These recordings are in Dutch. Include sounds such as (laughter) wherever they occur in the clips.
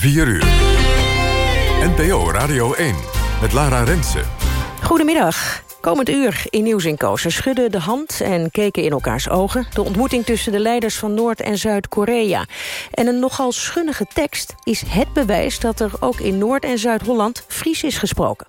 4 uur. NPO Radio 1 met Lara Rensen. Goedemiddag. Komend uur in Nieuws in Koos. schudden de hand en keken in elkaars ogen. De ontmoeting tussen de leiders van Noord- en Zuid-Korea. En een nogal schunnige tekst is het bewijs... dat er ook in Noord- en Zuid-Holland Fries is gesproken.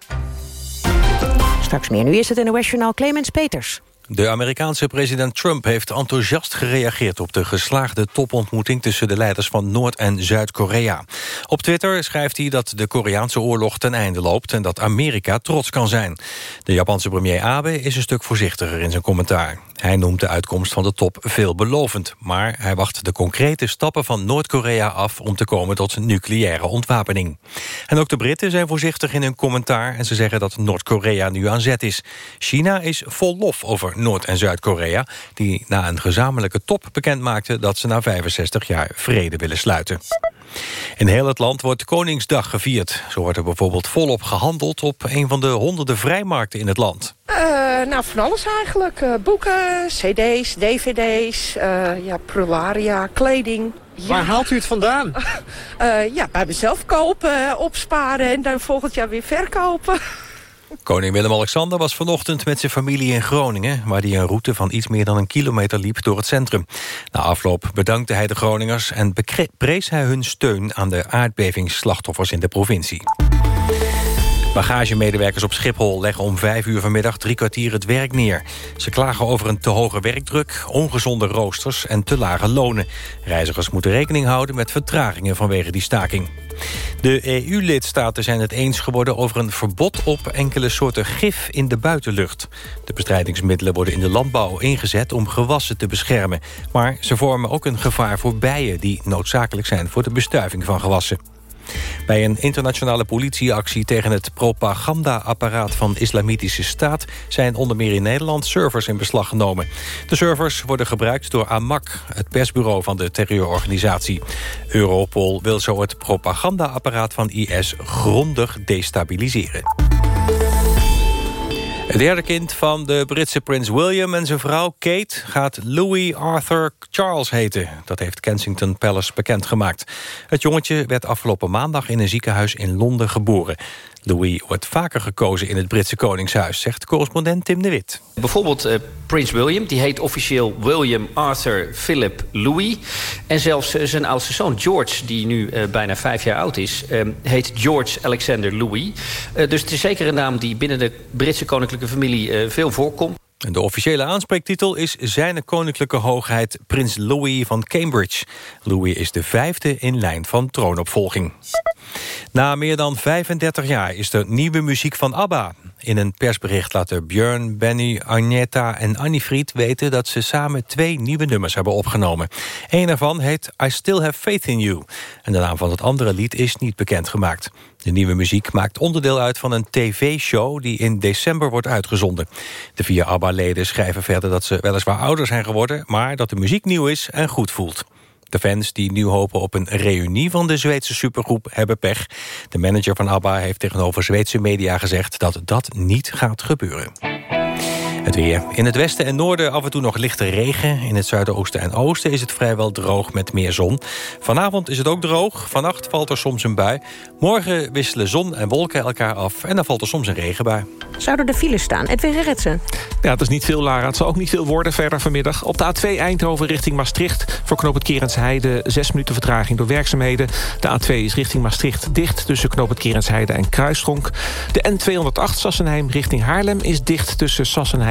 Straks meer. Nu is het NOS Journaal Clemens Peters. De Amerikaanse president Trump heeft enthousiast gereageerd... op de geslaagde topontmoeting tussen de leiders van Noord- en Zuid-Korea. Op Twitter schrijft hij dat de Koreaanse oorlog ten einde loopt... en dat Amerika trots kan zijn. De Japanse premier Abe is een stuk voorzichtiger in zijn commentaar. Hij noemt de uitkomst van de top veelbelovend... maar hij wacht de concrete stappen van Noord-Korea af... om te komen tot nucleaire ontwapening. En ook de Britten zijn voorzichtig in hun commentaar... en ze zeggen dat Noord-Korea nu aan zet is. China is vol lof over Noord- en Zuid-Korea... die na een gezamenlijke top bekendmaakten... dat ze na 65 jaar vrede willen sluiten. In heel het land wordt Koningsdag gevierd. Zo wordt er bijvoorbeeld volop gehandeld op een van de honderden vrijmarkten in het land. Uh, nou, van alles eigenlijk. Uh, boeken, cd's, dvd's, uh, ja, prularia, kleding. Ja. Waar haalt u het vandaan? (laughs) ja, bij mezelf kopen, opsparen en dan volgend jaar weer verkopen. Koning Willem-Alexander was vanochtend met zijn familie in Groningen... waar hij een route van iets meer dan een kilometer liep door het centrum. Na afloop bedankte hij de Groningers en prees hij hun steun... aan de aardbevingsslachtoffers in de provincie. Bagagemedewerkers op Schiphol leggen om vijf uur vanmiddag drie kwartier het werk neer. Ze klagen over een te hoge werkdruk, ongezonde roosters en te lage lonen. Reizigers moeten rekening houden met vertragingen vanwege die staking. De EU-lidstaten zijn het eens geworden over een verbod op enkele soorten gif in de buitenlucht. De bestrijdingsmiddelen worden in de landbouw ingezet om gewassen te beschermen. Maar ze vormen ook een gevaar voor bijen die noodzakelijk zijn voor de bestuiving van gewassen. Bij een internationale politieactie tegen het propaganda-apparaat van Islamitische Staat zijn onder meer in Nederland servers in beslag genomen. De servers worden gebruikt door AMAC, het persbureau van de terreurorganisatie. Europol wil zo het propaganda-apparaat van IS grondig destabiliseren. Het derde kind van de Britse prins William en zijn vrouw Kate... gaat Louis Arthur Charles heten. Dat heeft Kensington Palace bekendgemaakt. Het jongetje werd afgelopen maandag in een ziekenhuis in Londen geboren. Louis wordt vaker gekozen in het Britse Koningshuis... zegt correspondent Tim de Wit. Bijvoorbeeld uh, Prins William, die heet officieel William Arthur Philip Louis. En zelfs uh, zijn oudste zoon George, die nu uh, bijna vijf jaar oud is... heet George Alexander Louis. dus het is zeker een naam die binnen de Britse koninklijke familie veel voorkomt. De officiële aanspreektitel is Zijne Koninklijke Hoogheid Prins Louis van Cambridge. Louis is de vijfde in lijn van troonopvolging. Na meer dan 35 jaar is er nieuwe muziek van ABBA. In een persbericht laten Björn, Benny, Agneta en Annie-Fried weten... dat ze samen twee nieuwe nummers hebben opgenomen. Eén daarvan heet I Still Have Faith in You. En de naam van het andere lied is niet bekendgemaakt. De nieuwe muziek maakt onderdeel uit van een tv-show... die in december wordt uitgezonden. De vier ABBA-leden schrijven verder dat ze weliswaar ouder zijn geworden... maar dat de muziek nieuw is en goed voelt. De fans die nu hopen op een reunie van de Zweedse supergroep hebben pech. De manager van ABBA heeft tegenover Zweedse media gezegd dat dat niet gaat gebeuren. Het weer. In het westen en noorden af en toe nog lichte regen. In het zuidoosten en oosten is het vrijwel droog met meer zon. Vanavond is het ook droog. Vannacht valt er soms een bui. Morgen wisselen zon en wolken elkaar af. En dan valt er soms een regenbui. Zouden de files staan? Edwin Gerritsen. Ja, het is niet veel, Lara. Het zal ook niet veel worden verder vanmiddag. Op de A2 Eindhoven richting Maastricht. Voor knoop het Kerensheide 6 minuten vertraging door werkzaamheden. De A2 is richting Maastricht dicht tussen knoop het Kerensheide en Kruistronk. De N208 Sassenheim richting Haarlem is dicht tussen Sassenheim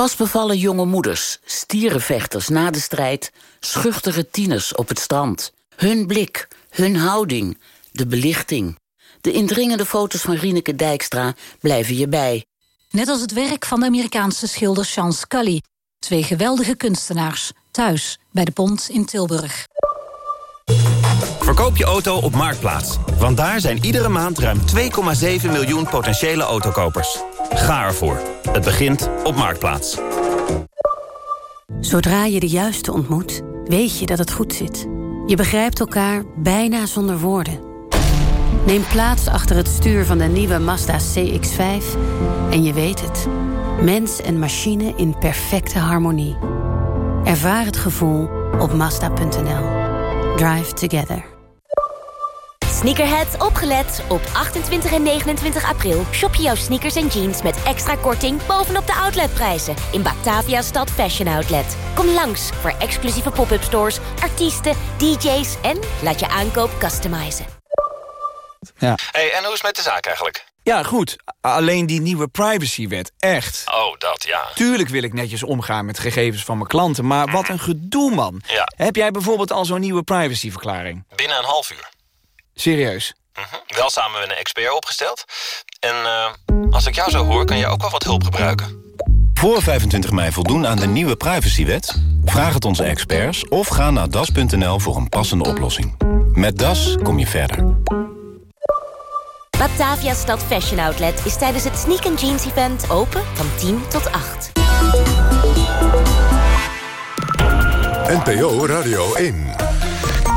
Pas bevallen jonge moeders, stierenvechters na de strijd... schuchtere tieners op het strand. Hun blik, hun houding, de belichting. De indringende foto's van Rieneke Dijkstra blijven je bij. Net als het werk van de Amerikaanse schilder Sean Scully. Twee geweldige kunstenaars, thuis bij de Pont in Tilburg. Verkoop je auto op Marktplaats. Want daar zijn iedere maand ruim 2,7 miljoen potentiële autokopers. Ga ervoor. Het begint op Marktplaats. Zodra je de juiste ontmoet, weet je dat het goed zit. Je begrijpt elkaar bijna zonder woorden. Neem plaats achter het stuur van de nieuwe Mazda CX-5 en je weet het. Mens en machine in perfecte harmonie. Ervaar het gevoel op Mazda.nl. Drive together. Sneakerheads opgelet. Op 28 en 29 april shop je jouw sneakers en jeans met extra korting bovenop de outletprijzen in Batavia Stad Fashion Outlet. Kom langs voor exclusieve pop-up stores, artiesten, DJ's en laat je aankoop customizen. Ja. Hey, en hoe is het met de zaak eigenlijk? Ja, goed. Alleen die nieuwe privacywet, echt. Oh, dat ja. Tuurlijk wil ik netjes omgaan met gegevens van mijn klanten... maar wat een gedoe, man. Ja. Heb jij bijvoorbeeld al zo'n nieuwe privacyverklaring? Binnen een half uur. Serieus? Mhm. Wel samen met een expert opgesteld. En uh, als ik jou zo hoor, kan je ook wel wat hulp gebruiken. Voor 25 mei voldoen aan de nieuwe privacywet? Vraag het onze experts of ga naar das.nl voor een passende oplossing. Met Das kom je verder. Batavia Stad Fashion Outlet is tijdens het Sneak and Jeans event open van 10 tot 8. NPO Radio 1.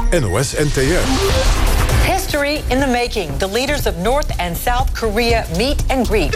NOS NTR. History in the making. The leaders of North and South Korea meet and greet.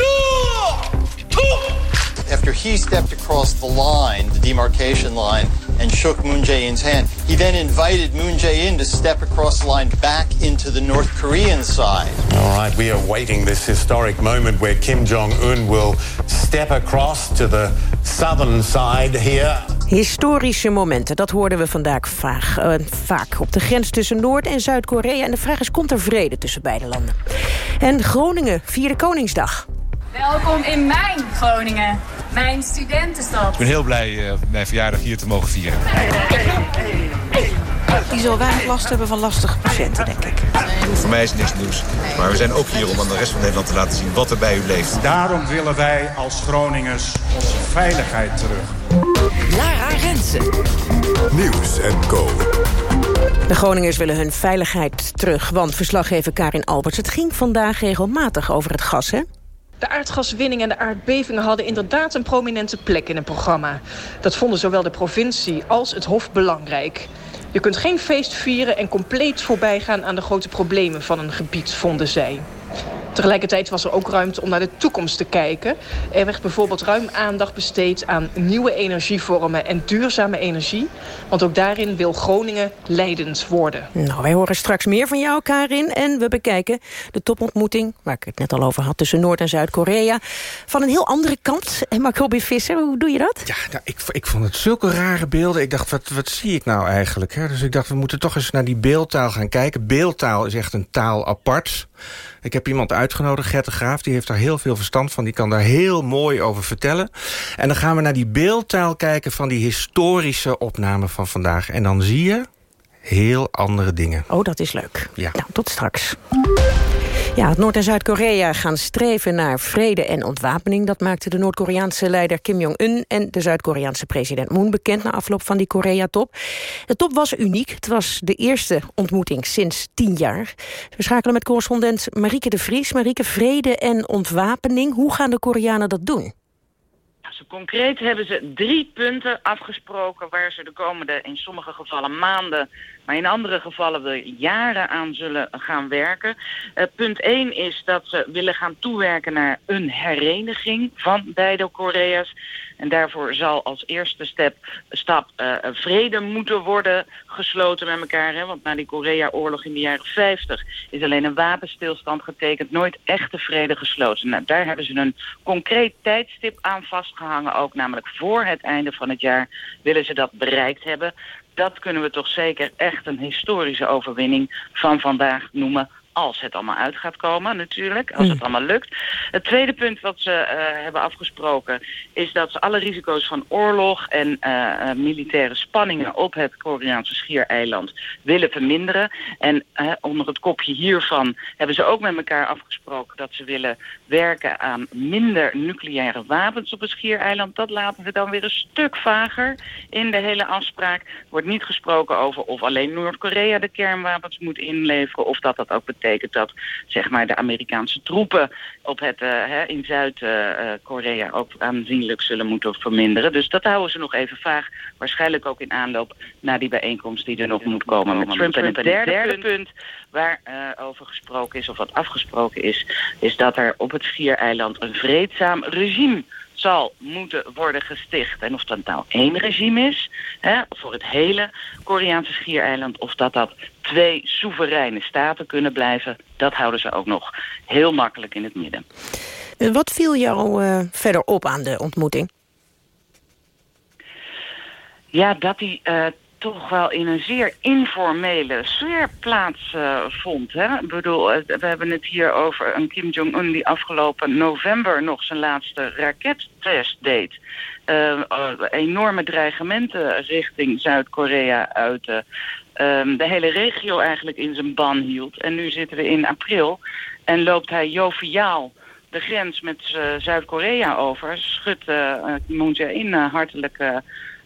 After he stepped across the line, the demarcation line, and shook Moon Jae-in's hand, he then invited Moon Jae-in to step across the line back into the North Korean side. All right, we are waiting this historic moment where Kim Jong-un will step across to the southern side here Historische momenten, dat hoorden we vandaag vaag, uh, vaak op de grens tussen Noord- en Zuid-Korea. En de vraag is, komt er vrede tussen beide landen? En Groningen, vierde Koningsdag. Welkom in mijn Groningen, mijn studentenstad. Ik ben heel blij uh, mijn verjaardag hier te mogen vieren. Die zal weinig last hebben van lastige patiënten, denk ik. Voor mij is het niks nieuws. Maar we zijn ook hier om aan de rest van Nederland te laten zien wat er bij u leeft. Daarom willen wij als Groningers onze veiligheid terug. Lara Rensen. Nieuws en Co. De Groningers willen hun veiligheid terug, want verslaggever Karin Alberts... het ging vandaag regelmatig over het gas, hè? De aardgaswinning en de aardbevingen hadden inderdaad een prominente plek in het programma. Dat vonden zowel de provincie als het Hof belangrijk. Je kunt geen feest vieren en compleet voorbij gaan aan de grote problemen van een gebied, vonden zij. Tegelijkertijd was er ook ruimte om naar de toekomst te kijken. Er werd bijvoorbeeld ruim aandacht besteed aan nieuwe energievormen en duurzame energie. Want ook daarin wil Groningen leidend worden. Nou, wij horen straks meer van jou, Karin. En we bekijken de topontmoeting, waar ik het net al over had... tussen Noord- en Zuid-Korea. Van een heel andere kant. En Mark Robin Visser, hoe doe je dat? Ja, nou, ik, ik vond het zulke rare beelden. Ik dacht, wat, wat zie ik nou eigenlijk? Hè? Dus ik dacht, we moeten toch eens naar die beeldtaal gaan kijken. Beeldtaal is echt een taal apart... Ik heb iemand uitgenodigd, Gert de Graaf. Die heeft daar heel veel verstand van. Die kan daar heel mooi over vertellen. En dan gaan we naar die beeldtaal kijken... van die historische opname van vandaag. En dan zie je heel andere dingen. Oh, dat is leuk. Ja. Nou, tot straks. Ja, Noord- en Zuid-Korea gaan streven naar vrede en ontwapening. Dat maakte de Noord-Koreaanse leider Kim Jong-un... en de Zuid-Koreaanse president Moon bekend na afloop van die Korea-top. De top was uniek. Het was de eerste ontmoeting sinds tien jaar. We schakelen met correspondent Marieke de Vries. Marieke, vrede en ontwapening. Hoe gaan de Koreanen dat doen? Concreet hebben ze drie punten afgesproken waar ze de komende, in sommige gevallen maanden, maar in andere gevallen we jaren aan zullen gaan werken. Uh, punt 1 is dat ze willen gaan toewerken naar een hereniging van beide Korea's. En daarvoor zal als eerste step, stap uh, vrede moeten worden gesloten met elkaar. Hè? Want na die Korea-oorlog in de jaren 50 is alleen een wapenstilstand getekend. Nooit echte vrede gesloten. Nou, daar hebben ze een concreet tijdstip aan vastgehangen. Ook namelijk voor het einde van het jaar willen ze dat bereikt hebben. Dat kunnen we toch zeker echt een historische overwinning van vandaag noemen als het allemaal uit gaat komen natuurlijk, als het allemaal lukt. Het tweede punt wat ze eh, hebben afgesproken is dat ze alle risico's van oorlog en eh, eh, militaire spanningen op het Koreaanse schiereiland willen verminderen. En onder het kopje hiervan hebben ze ook met elkaar afgesproken dat ze willen werken aan minder nucleaire wapens op het schiereiland. Dat laten we dan weer een stuk vager in de hele afspraak. Er wordt niet gesproken over of alleen Noord-Korea de kernwapens moet inleveren of dat dat ook betekent dat zeg maar, de Amerikaanse troepen op het, uh, in Zuid-Korea ook aanzienlijk zullen moeten verminderen. Dus dat houden ze nog even vaag. Waarschijnlijk ook in aanloop naar die bijeenkomst die er nog moet komen met Trump. En het derde punt waar uh, over gesproken is, of wat afgesproken is, is dat er op het Schiereiland een vreedzaam regime zal moeten worden gesticht. En of dat nou één regime is, hè, voor het hele Koreaanse schiereiland... of dat dat twee soevereine staten kunnen blijven... dat houden ze ook nog heel makkelijk in het midden. Wat viel jou uh, verder op aan de ontmoeting? Ja, dat hij uh, toch wel in een zeer informele sfeer plaatsvond. Ik bedoel, uh, we hebben het hier over een Kim Jong-un die afgelopen november nog zijn laatste rakettest deed. Uh, enorme dreigementen richting Zuid-Korea uit de hele regio eigenlijk in zijn ban hield. En nu zitten we in april en loopt hij joviaal de grens met Zuid-Korea over. Schudt Moon Jae-in hartelijk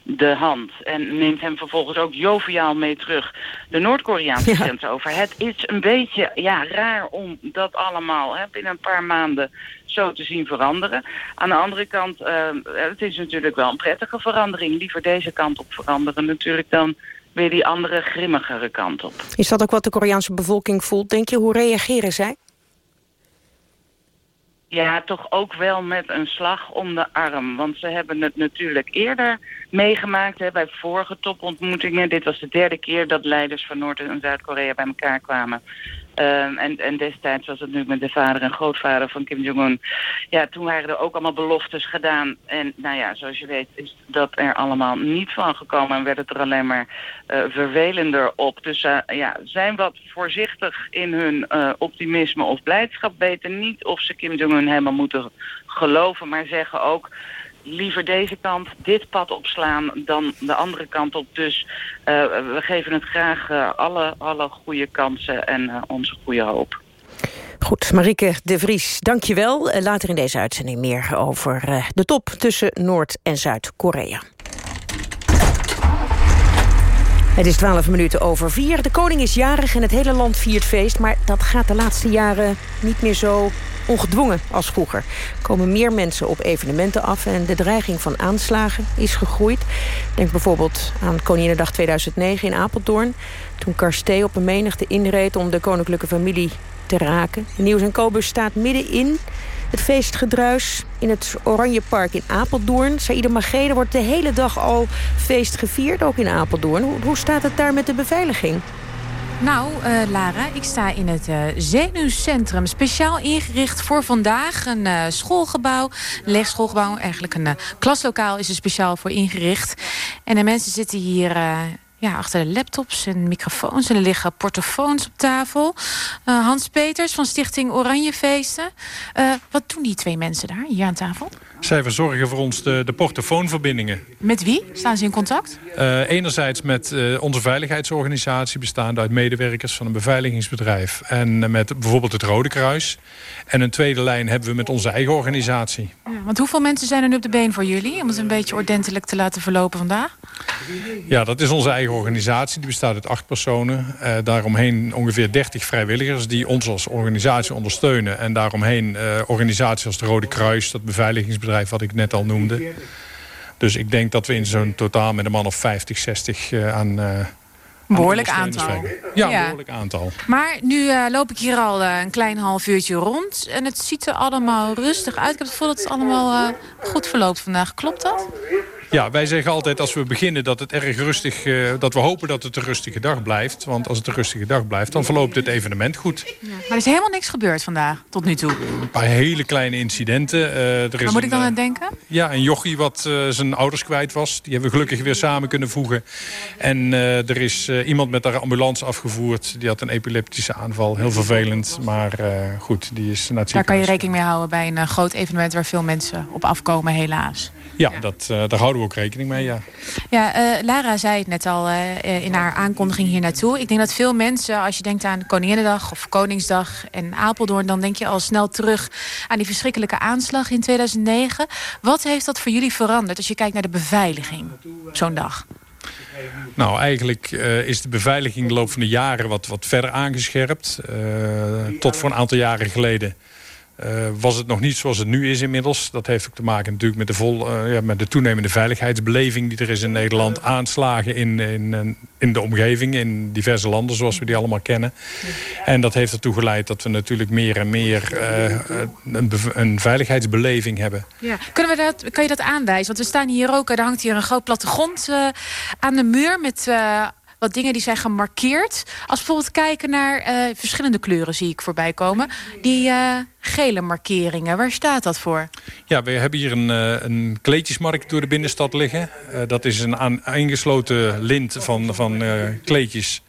de hand. En neemt hem vervolgens ook joviaal mee terug de Noord-Koreaanse grens over. Het is een beetje ja, raar om dat allemaal hè, binnen een paar maanden zo te zien veranderen. Aan de andere kant, uh, het is natuurlijk wel een prettige verandering. Liever deze kant op veranderen natuurlijk dan weer die andere grimmigere kant op. Is dat ook wat de Koreaanse bevolking voelt, denk je? Hoe reageren zij? Ja, toch ook wel met een slag om de arm. Want ze hebben het natuurlijk eerder meegemaakt hè, bij vorige topontmoetingen. Dit was de derde keer dat leiders van Noord- en Zuid-Korea bij elkaar kwamen. Um, en, en destijds was het nu met de vader en grootvader van Kim Jong-un. Ja, toen waren er ook allemaal beloftes gedaan. En nou ja, zoals je weet is dat er allemaal niet van gekomen. En werd het er alleen maar uh, vervelender op. Dus uh, ja, zijn wat voorzichtig in hun uh, optimisme of blijdschap. Weten niet of ze Kim Jong-un helemaal moeten geloven. Maar zeggen ook liever deze kant dit pad opslaan dan de andere kant op. Dus uh, we geven het graag uh, alle, alle goede kansen en uh, onze goede hoop. Goed, Marike de Vries, dank je wel. Later in deze uitzending meer over de top tussen Noord- en Zuid-Korea. Het is twaalf minuten over vier. De koning is jarig en het hele land viert feest... maar dat gaat de laatste jaren niet meer zo ongedwongen als vroeger. Er komen meer mensen op evenementen af en de dreiging van aanslagen is gegroeid. Denk bijvoorbeeld aan Koninginnedag 2009 in Apeldoorn... toen Karsté op een menigte inreed om de koninklijke familie te raken. Nieuws en Kobus staat middenin het feestgedruis in het Oranjepark in Apeldoorn. Saïda Magede wordt de hele dag al feest gevierd, ook in Apeldoorn. Hoe staat het daar met de beveiliging? Nou, uh, Lara, ik sta in het uh, zenuwcentrum. Speciaal ingericht voor vandaag. Een uh, schoolgebouw, een leegschoolgebouw. Eigenlijk een klaslokaal is er speciaal voor ingericht. En de mensen zitten hier ja, achter de laptops en microfoons. En er liggen portofoons op tafel. Hans Peters van Stichting Oranjefeesten. Wat doen die twee mensen daar, hier aan tafel? Zij verzorgen voor ons de, de portofoonverbindingen. Met wie staan ze in contact? Uh, enerzijds met onze veiligheidsorganisatie... bestaande uit medewerkers van een beveiligingsbedrijf... en met bijvoorbeeld het Rode Kruis. En een tweede lijn hebben we met onze eigen organisatie. Ja, want hoeveel mensen zijn er nu op de been voor jullie... om het een beetje ordentelijk te laten verlopen vandaag? Ja, dat is onze eigen organisatie. Die bestaat uit acht personen. Uh, daaromheen ongeveer 30 vrijwilligers die ons als organisatie ondersteunen. En daaromheen organisaties als het Rode Kruis, dat beveiligingsbedrijf wat ik net al noemde. Dus ik denk dat we in zo'n totaal met een man of 50, 60 uh, aan... Behoorlijk aantal. Ja, ja, behoorlijk aantal. Maar nu uh, loop ik hier al uh, een klein half uurtje rond. En het ziet er allemaal rustig uit. Ik heb het gevoel dat het allemaal uh, goed verloopt vandaag. Klopt dat? Ja, wij zeggen altijd als we beginnen dat het erg rustig... Uh, dat we hopen dat het een rustige dag blijft. Want als het een rustige dag blijft, dan verloopt het evenement goed. Ja, maar er is helemaal niks gebeurd vandaag, tot nu toe. Een paar hele kleine incidenten. Uh, er is moet een, ik dan aan denken? Ja, een jochie wat zijn ouders kwijt was. Die hebben we gelukkig weer samen kunnen voegen. En er is eh, iemand met haar ambulance afgevoerd. Die had een epileptische aanval. Heel vervelend, maar uh, goed, die is naar het Daar kan je rekening mee houden bij een uh, groot evenement... waar veel mensen op afkomen, helaas. Ja, Dat, daar houden we ook rekening mee, ja. Ja, Lara zei het net al in haar aankondiging hier naartoe. Ik denk dat veel mensen, als je denkt aan Koninginnedag of Koningsdag en Apeldoorn... dan denk je al snel terug aan die verschrikkelijke aanslag in 2009. Wat heeft dat voor jullie veranderd als je kijkt naar de beveiliging zo'n dag? Nou, eigenlijk uh, is de beveiliging de loop van de jaren wat, wat verder aangescherpt. Uh, tot voor een aantal jaren geleden uh, was het nog niet zoals het nu is inmiddels. Dat heeft ook te maken natuurlijk met de, vol, uh, ja, met de toenemende veiligheidsbeleving die er is in Nederland. Aanslagen in, in, in de omgeving, in diverse landen zoals we die allemaal kennen. En dat heeft ertoe geleid dat we natuurlijk meer en meer uh, een, een, veiligheidsbeleving hebben. Ja. Kunnen we dat, kan je dat aanwijzen? Want we staan hier ook, er hangt hier een groot plattegrond aan de muur met wat dingen die zijn gemarkeerd. Als bijvoorbeeld kijken naar uh, verschillende kleuren zie ik voorbij komen. Die uh, gele markeringen, waar staat dat voor? Ja, we hebben hier een, uh, een kleedjesmarkt door de binnenstad liggen. dat is een aan, ingesloten lint van, van kleedjes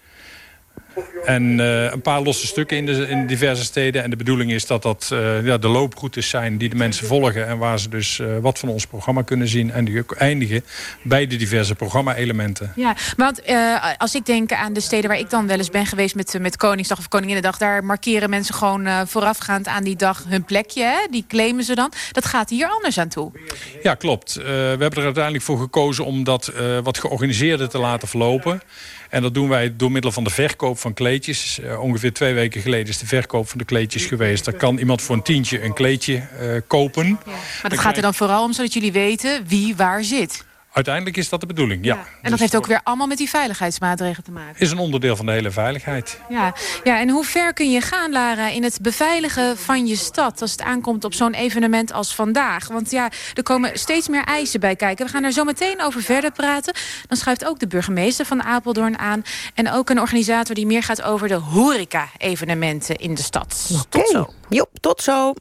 en uh, een paar losse stukken in, de, in diverse steden. En de bedoeling is dat dat uh, ja, de looproutes zijn die de mensen volgen. En waar ze dus uh, wat van ons programma kunnen zien. En die eindigen bij de diverse programma-elementen. Ja, want als ik denk aan de steden waar ik dan wel eens ben geweest... met, met Koningsdag of Koninginnedag... daar markeren mensen gewoon voorafgaand aan die dag hun plekje. Hè? Die claimen ze dan. Dat gaat hier anders aan toe. Ja, klopt. we hebben er uiteindelijk voor gekozen om dat wat georganiseerder te laten verlopen. En dat doen wij door middel van de verkoop van kleedjes. Uh, ongeveer twee weken geleden is de verkoop van de kleedjes geweest. Daar kan iemand voor een tientje een kleedje uh, kopen. Ja. Maar dat gaat er dan vooral om zodat jullie weten wie waar zit. Uiteindelijk is dat de bedoeling, ja. En dat dus heeft ook weer allemaal met die veiligheidsmaatregelen te maken. Is een onderdeel van de hele veiligheid. Ja, ja en hoe ver kun je gaan, Lara, in het beveiligen van je stad... als het aankomt op zo'n evenement als vandaag? Want ja, er komen steeds meer eisen bij kijken. We gaan er zo meteen over verder praten. Dan schuift ook de burgemeester van Apeldoorn aan... en ook een organisator die meer gaat over de horeca-evenementen in de stad. Okay. Tot zo. Jop, tot zo.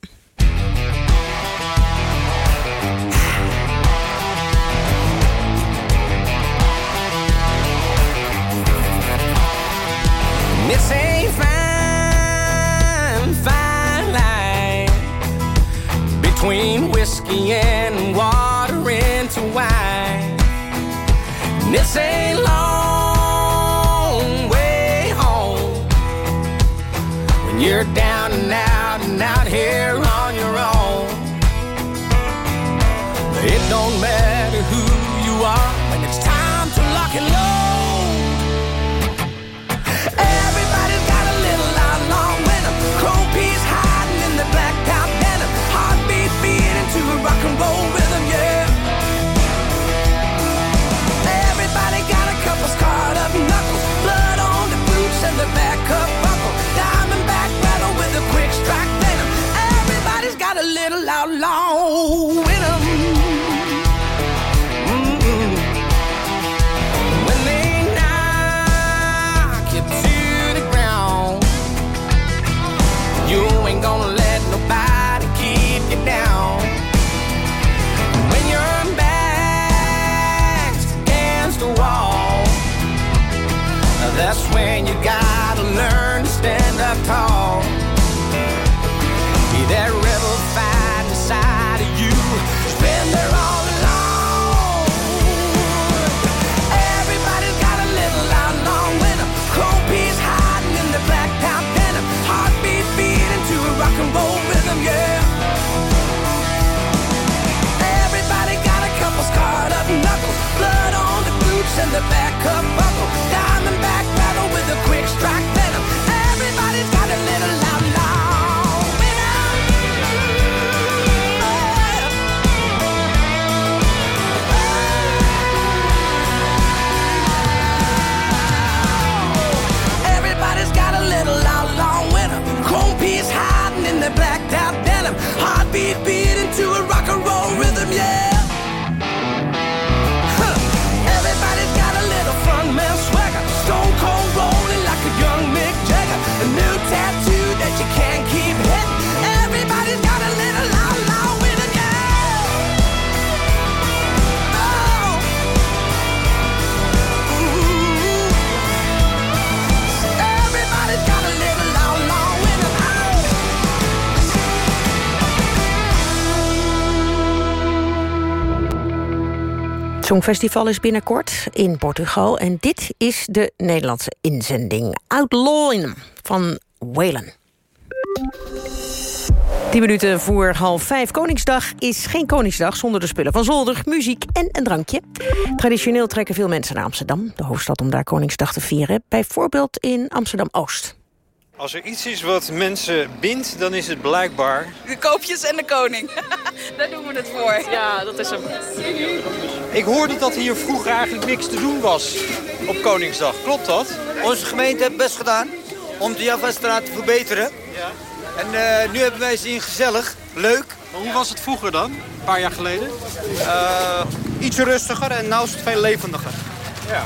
the end. Songfestival is binnenkort in Portugal. En dit is de Nederlandse inzending. Outlawin van Whalen. 10 minuten voor half vijf. Koningsdag is geen Koningsdag zonder de spullen van zolder, muziek en een drankje. Traditioneel trekken veel mensen naar Amsterdam, de hoofdstad, om daar Koningsdag te vieren. Bijvoorbeeld in Amsterdam-Oost. Als er iets is wat mensen bindt, dan is het blijkbaar... De koopjes en de koning. (laughs) Daar doen we het voor. Ja, dat is hem. Ik hoorde dat hier vroeger eigenlijk niks te doen was op Koningsdag. Klopt dat? Onze gemeente heeft best gedaan om de Javastraat te verbeteren. Ja. En eh, nu hebben wij ze in gezellig, leuk. Maar hoe was het vroeger dan, een paar jaar geleden? Uh, iets rustiger en nu is het veel levendiger. Ja.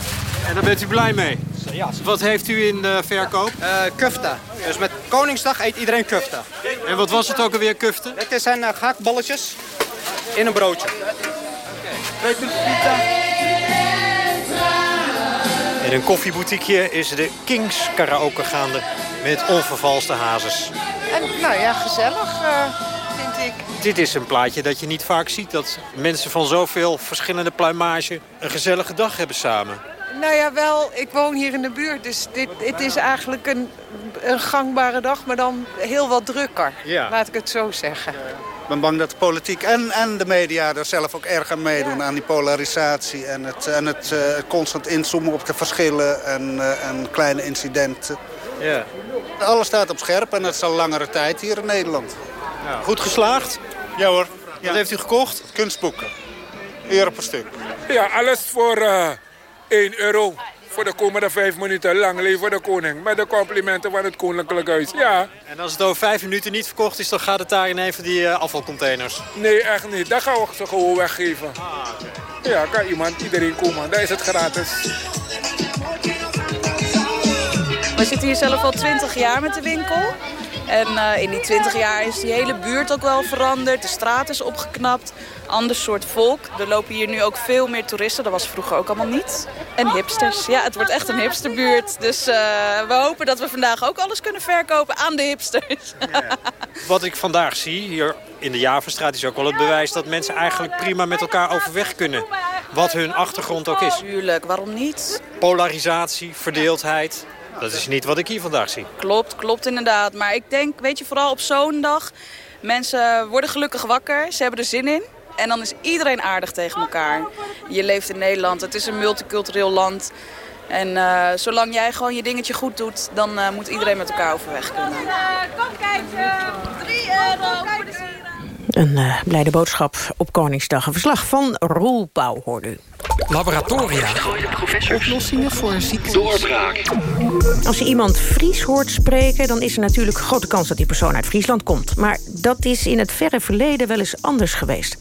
En daar bent u blij mee? Ja. Wat heeft u in uh, verkoop? Uh, kufta. Dus met Koningsdag eet iedereen kufta. En wat was het ook alweer, kufte? Het zijn uh, gehaktballetjes in een broodje. Pizza? In een koffieboutiekje is de Kings karaoke gaande met onvervalste hazes. En nou ja, gezellig vind ik. Dit is een plaatje dat je niet vaak ziet. Dat mensen van zoveel verschillende pluimage een gezellige dag hebben samen. Nou ja, wel, ik woon hier in de buurt, dus dit, het is eigenlijk een, een gangbare dag, maar dan heel wat drukker. Ja. Laat ik het zo zeggen. Ik ben bang dat de politiek en, en de media er zelf ook erg aan meedoen... aan die polarisatie en het, en het uh, constant inzoomen op de verschillen en, uh, en kleine incidenten. Ja. Alles staat op scherp en dat is al langere tijd hier in Nederland. Ja. Goed geslaagd? Ja hoor. Wat heeft u gekocht? Kunstboeken. Euro per stuk. Ja, alles voor... Uh... 1 euro voor de komende vijf minuten. Lang leven de koning. Met de complimenten van het Koninklijk Huis. Ja. En als het over vijf minuten niet verkocht is, dan gaat het daar in een van die uh, afvalcontainers? Nee, echt niet. Dat gaan we ze gewoon weggeven. Ah, okay. Ja, kan iemand, iedereen komen. Daar is het gratis. We zitten hier zelf al 20 jaar met de winkel. En uh, in die 20 jaar is die hele buurt ook wel veranderd. De straat is opgeknapt. Ander soort volk. Er lopen hier nu ook veel meer toeristen. Dat was vroeger ook allemaal niet. En hipsters. Ja, het wordt echt een hipsterbuurt. Dus uh, we hopen dat we vandaag ook alles kunnen verkopen aan de hipsters. Ja. Wat ik vandaag zie hier in de Javerstraat is ook wel het bewijs... dat mensen eigenlijk prima met elkaar overweg kunnen. Wat hun achtergrond ook is. Tuurlijk, waarom niet? Polarisatie, verdeeldheid... Dat is niet wat ik hier vandaag zie. Klopt, klopt inderdaad. Maar ik denk, weet je, vooral op zo'n dag... mensen worden gelukkig wakker, ze hebben er zin in. En dan is iedereen aardig tegen elkaar. Je leeft in Nederland, het is een multicultureel land. En uh, zolang jij gewoon je dingetje goed doet... dan uh, moet iedereen met elkaar overweg kunnen. Kom kijken, 3 euro voor de sieraad. Een uh, blijde boodschap op Koningsdag. Een verslag van Roel Pauw, hoorde u. Laboratoria. Oplossingen voor ziektes. Doorbraak. Als je iemand Fries hoort spreken... dan is er natuurlijk grote kans dat die persoon uit Friesland komt. Maar dat is in het verre verleden wel eens anders geweest.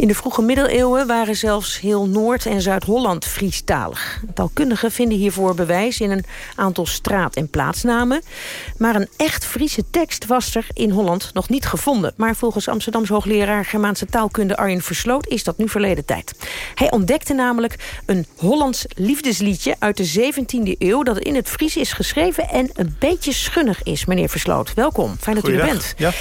In de vroege middeleeuwen waren zelfs heel Noord- en Zuid-Holland Friestalig. Taalkundigen vinden hiervoor bewijs in een aantal straat- en plaatsnamen. Maar een echt Friese tekst was er in Holland nog niet gevonden. Maar volgens Amsterdams hoogleraar Germaanse taalkunde Arjen Versloot... is dat nu verleden tijd. Hij ontdekte namelijk een Hollands liefdesliedje uit de 17e eeuw... dat in het Fries is geschreven en een beetje schunnig is. Meneer Versloot, welkom. Fijn dat u er bent. Ja.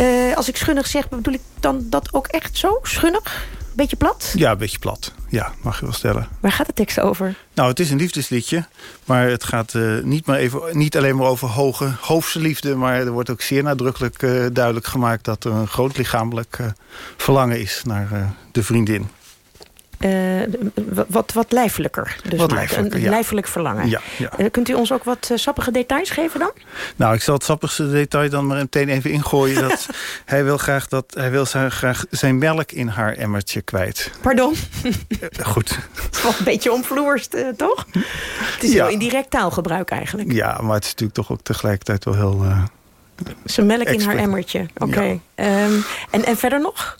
Uh, als ik schunnig zeg, bedoel ik dan dat ook echt zo? Schunnig? Beetje plat? Ja, een beetje plat. Ja, mag je wel stellen. Waar gaat de tekst over? Nou, het is een liefdesliedje. Maar het gaat uh, niet, maar even, niet alleen maar over hoge hoofdse liefde... maar er wordt ook zeer nadrukkelijk uh, duidelijk gemaakt... dat er een groot lichamelijk uh, verlangen is naar de vriendin. Uh, wat, wat lijfelijker. Dus wat maar. lijfelijker, een ja. lijfelijk verlangen. Ja, ja. Uh, kunt u ons ook wat uh, sappige details geven dan? Nou, ik zal het sappigste detail dan maar meteen even ingooien. (laughs) dat hij wil graag, dat, hij wil zijn, graag zijn melk in haar emmertje kwijt. Pardon? goed. Het is wel een beetje omvloerst, toch? Het is heel indirect taalgebruik eigenlijk. Ja, maar het is natuurlijk toch ook tegelijkertijd wel heel... Zijn melk in haar emmertje. Oké. Ehm, en, en verder nog?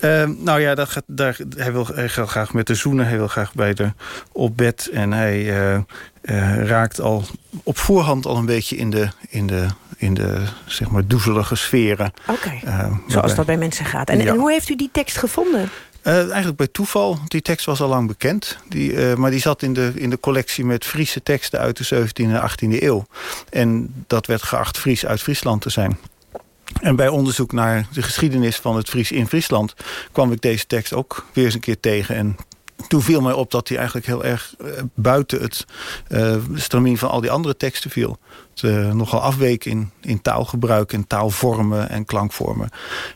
Ehm, nou ja, dat gaat, daar, hij, wil, hij wil graag met de zoenen. Hij wil graag bij de op bed. En hij eh, eh, raakt al op voorhand al een beetje in de, in de, in de zeg maar, doezelige sferen. Oké. Eh, Zoals dat bij mensen gaat. En, Ja. en hoe heeft u die tekst gevonden? Eh, eigenlijk bij toeval. Die tekst was al lang bekend. Die, eh, maar die zat in de, in de collectie met Friese teksten uit de 17e en 18e eeuw. En dat werd geacht Fries uit Friesland te zijn. En bij onderzoek naar de geschiedenis van het Fries in Friesland... kwam ik deze tekst ook weer eens een keer tegen. En toen viel mij op dat hij eigenlijk heel erg eh, buiten het uh, stramien van al die andere teksten viel. Het, uh, nogal afweek in, in taalgebruik en taalvormen en klankvormen.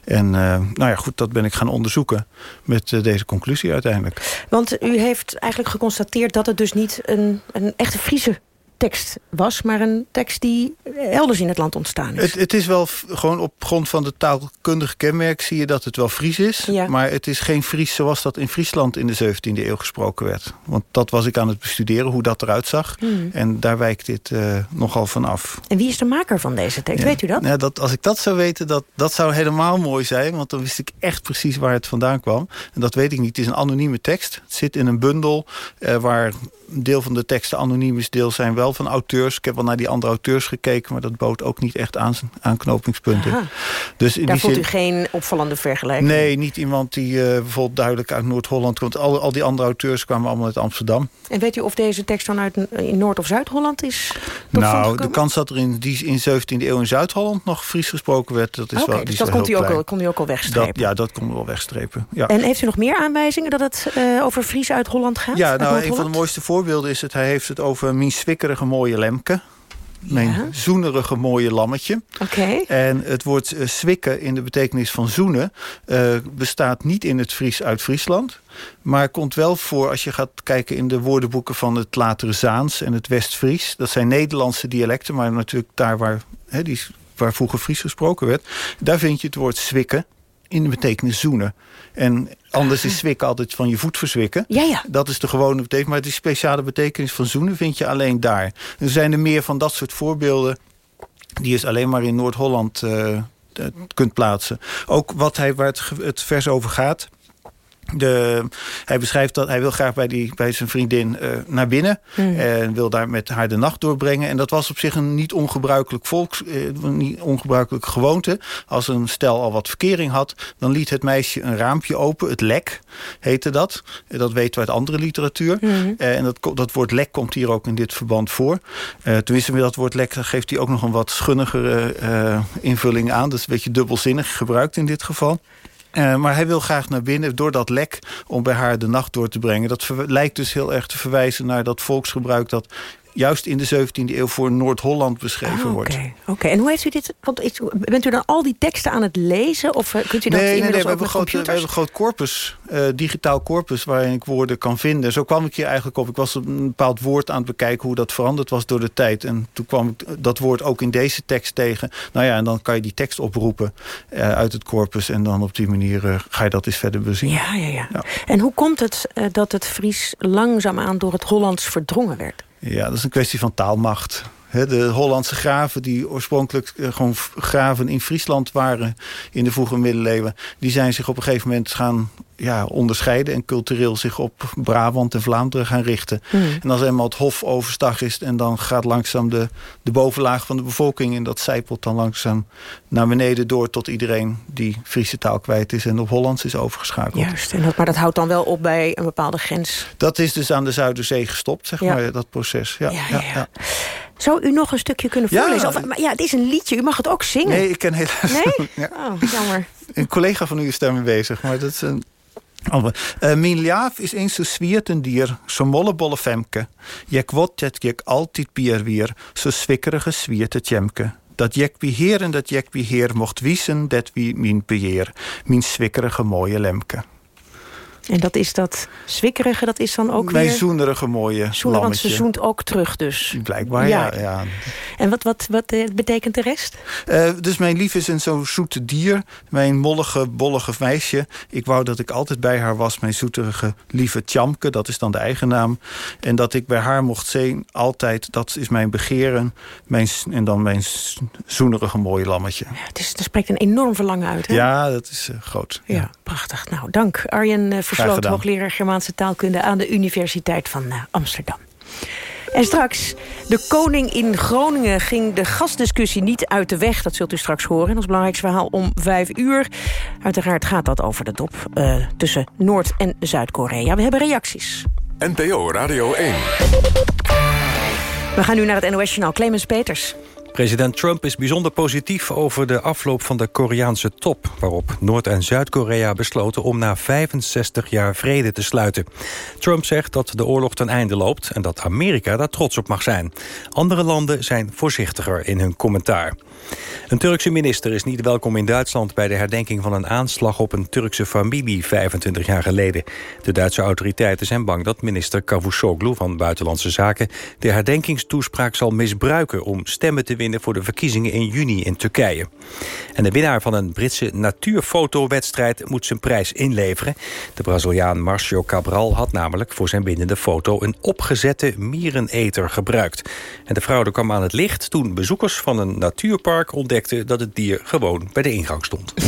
En nou ja, goed, dat ben ik gaan onderzoeken met deze conclusie uiteindelijk. Want u heeft eigenlijk geconstateerd dat het dus niet een, een echte Friese tekst was, maar een tekst die elders in het land ontstaan is. Het, het is wel gewoon op grond van de taalkundige kenmerk zie je dat het wel Fries is. Ja. Maar het is geen Fries zoals dat in Friesland in de 17e eeuw gesproken werd. Want dat was ik aan het bestuderen, hoe dat eruit zag. Hmm. En daar wijkt dit uh, nogal van af. En wie is de maker van deze tekst? Weet u dat? Ja, dat? Als ik dat zou weten, dat, dat zou helemaal mooi zijn. Want dan wist ik echt precies waar het vandaan kwam. En dat weet ik niet. Het is een anonieme tekst. Het zit in een bundel uh, waar een deel van de teksten anoniem is. Deel zijn wel van auteurs. Ik heb wel naar die andere auteurs gekeken... maar dat bood ook niet echt aan, aanknopingspunten. Dus in Daar vond u geen opvallende vergelijking? Nee, niet iemand die uh, bijvoorbeeld duidelijk uit Noord-Holland komt. Al, al die andere auteurs kwamen allemaal uit Amsterdam. En weet u of deze tekst dan uit in Noord- of Zuid-Holland is? Nou, de kans dat er in, die in 17e eeuw in Zuid-Holland nog Fries gesproken werd... dat is wel, dus dat kon u, ook al, kon u ook al wegstrepen? Dat, ja, dat kon u wel wegstrepen. Ja. En heeft u nog meer aanwijzingen dat het uh, over Fries uit Holland gaat? Ja, nou, een van de mooiste voorbeelden is het... hij heeft het over mijn mooie lemke. Mijn ja. zoenerige mooie lammetje. Okay. En het woord uh, zwikken in de betekenis van zoenen... Uh, bestaat niet in het Fries uit Friesland. Maar komt wel voor als je gaat kijken in de woordenboeken... van het latere Zaans en het West-Fries. Dat zijn Nederlandse dialecten, maar natuurlijk daar waar, he, die, waar vroeger Fries gesproken werd. Daar vind je het woord zwikken in de betekenis zoenen. En anders is zwikken altijd van je voet verzwikken. Ja, ja. Dat is de gewone betekenis. Maar die speciale betekenis van zoenen vind je alleen daar. Er zijn er meer van dat soort voorbeelden... die je alleen maar in Noord-Holland uh, kunt plaatsen. Ook wat hij, waar het, het vers over gaat... De, hij beschrijft dat hij wil graag bij, die, bij zijn vriendin uh, naar binnen. Mm. En wil daar met haar de nacht doorbrengen. En dat was op zich een niet ongebruikelijk volks, uh, niet ongebruikelijke gewoonte. Als een stel al wat verkering had, dan liet het meisje een raampje open. Het lek heette dat. Dat weten we uit andere literatuur. Mm. Uh, en dat, dat woord lek komt hier ook in dit verband voor. tenminste, met dat woord lek geeft hij ook nog een wat schunnigere invulling aan. Dat is een beetje dubbelzinnig gebruikt in dit geval. Uh, maar hij wil graag naar binnen door dat lek om bij haar de nacht door te brengen. Dat lijkt dus heel erg te verwijzen naar dat volksgebruik... dat juist in de 17e eeuw voor Noord-Holland beschreven oh, wordt. Oké, en hoe heeft u dit... Want bent u dan al die teksten aan het lezen? Of eh, kunt u dat nee, nee, nee, we hebben, groot, we hebben een groot corpus, uh, digitaal corpus... waarin ik woorden kan vinden. Zo kwam ik hier eigenlijk op. Ik was een bepaald woord aan het bekijken... hoe dat veranderd was door de tijd. En toen kwam ik dat woord ook in deze tekst tegen. Nou ja, en dan kan je die tekst oproepen uh, uit het corpus... en dan op die manier ga je dat eens verder bezien. Ja, ja, ja. ja. En hoe komt het dat het Fries langzaamaan door het Hollands verdrongen werd? Ja, dat is een kwestie van taalmacht. De Hollandse graven die oorspronkelijk gewoon graven in Friesland waren in de vroege middeleeuwen, die zijn zich op een gegeven moment gaan ja, onderscheiden en cultureel zich op Brabant en Vlaanderen gaan richten. Mm. En als eenmaal het hof overstag is en dan gaat langzaam de, de bovenlaag van de bevolking en dat zijpelt dan langzaam naar beneden door tot iedereen die Friese taal kwijt is en op Hollands is overgeschakeld. Juist, en dat, maar dat houdt dan wel op bij een bepaalde grens? Dat is dus aan de Zuiderzee gestopt, zeg ja. maar, dat proces. Ja, ja, ja, ja. Zou u nog een stukje kunnen voorlezen? Of, maar ja, het is een liedje, u mag het ook zingen. Nee, ik ken helaas... Nee? (laughs) Oh, jammer. Een collega van u is daarmee bezig, maar dat is een... Uh, mijn lief is eens zo zwiert een dier, zo mollebolle femke. Jek wat dat jek altijd bier weer, zo zwikkerige zwierte tjemke. Dat jek beheer en dat jek beheer mocht wissen dat wie mijn beheer, mijn zwikkerige mooie lemke. En dat is dat zwikkerige, dat is dan ook Mijn weer... zoenerige mooie Zoener, want ze zoent ook terug dus. Blijkbaar, ja. ja, ja. En wat, wat, wat uh, betekent de rest? Uh, dus mijn lief is een zo zoete dier. Mijn mollige, bollige meisje. Ik wou dat ik altijd bij haar was. Mijn zoeterige lieve Tjamke, dat is dan de eigen naam. En dat ik bij haar mocht zijn, altijd. Dat is mijn begeren. Mijn, en dan mijn zoenerige mooie lammetje. Ja, het, is, het spreekt een enorm verlangen uit, hè? Ja, dat is uh, groot. Ja, ja, prachtig. Nou, dank Arjen uh, Versloot, hoogleraar Germaanse taalkunde... aan de Universiteit van uh, Amsterdam. En straks, de koning in Groningen ging de gasdiscussie niet uit de weg. Dat zult u straks horen. Dat is belangrijkste verhaal om vijf uur. Uiteraard gaat dat over de top uh, tussen Noord- en Zuid-Korea. We hebben reacties. NPO Radio 1. We gaan nu naar het NOS-journaal Clemens Peters. President Trump is bijzonder positief over de afloop van de Koreaanse top... waarop Noord- en Zuid-Korea besloten om na 65 jaar vrede te sluiten. Trump zegt dat de oorlog ten einde loopt... en dat Amerika daar trots op mag zijn. Andere landen zijn voorzichtiger in hun commentaar. Een Turkse minister is niet welkom in Duitsland... bij de herdenking van een aanslag op een Turkse familie 25 jaar geleden. De Duitse autoriteiten zijn bang dat minister Cavusoglu van Buitenlandse Zaken... de herdenkingstoespraak zal misbruiken om stemmen te winnen... voor de verkiezingen in juni in Turkije. En de winnaar van een Britse natuurfotowedstrijd moet zijn prijs inleveren. De Braziliaan Marcio Cabral had namelijk voor zijn winnende foto... een opgezette miereneter gebruikt. En de fraude kwam aan het licht toen bezoekers van een natuurpark ontdekte dat het dier gewoon bij de ingang stond. (laughs)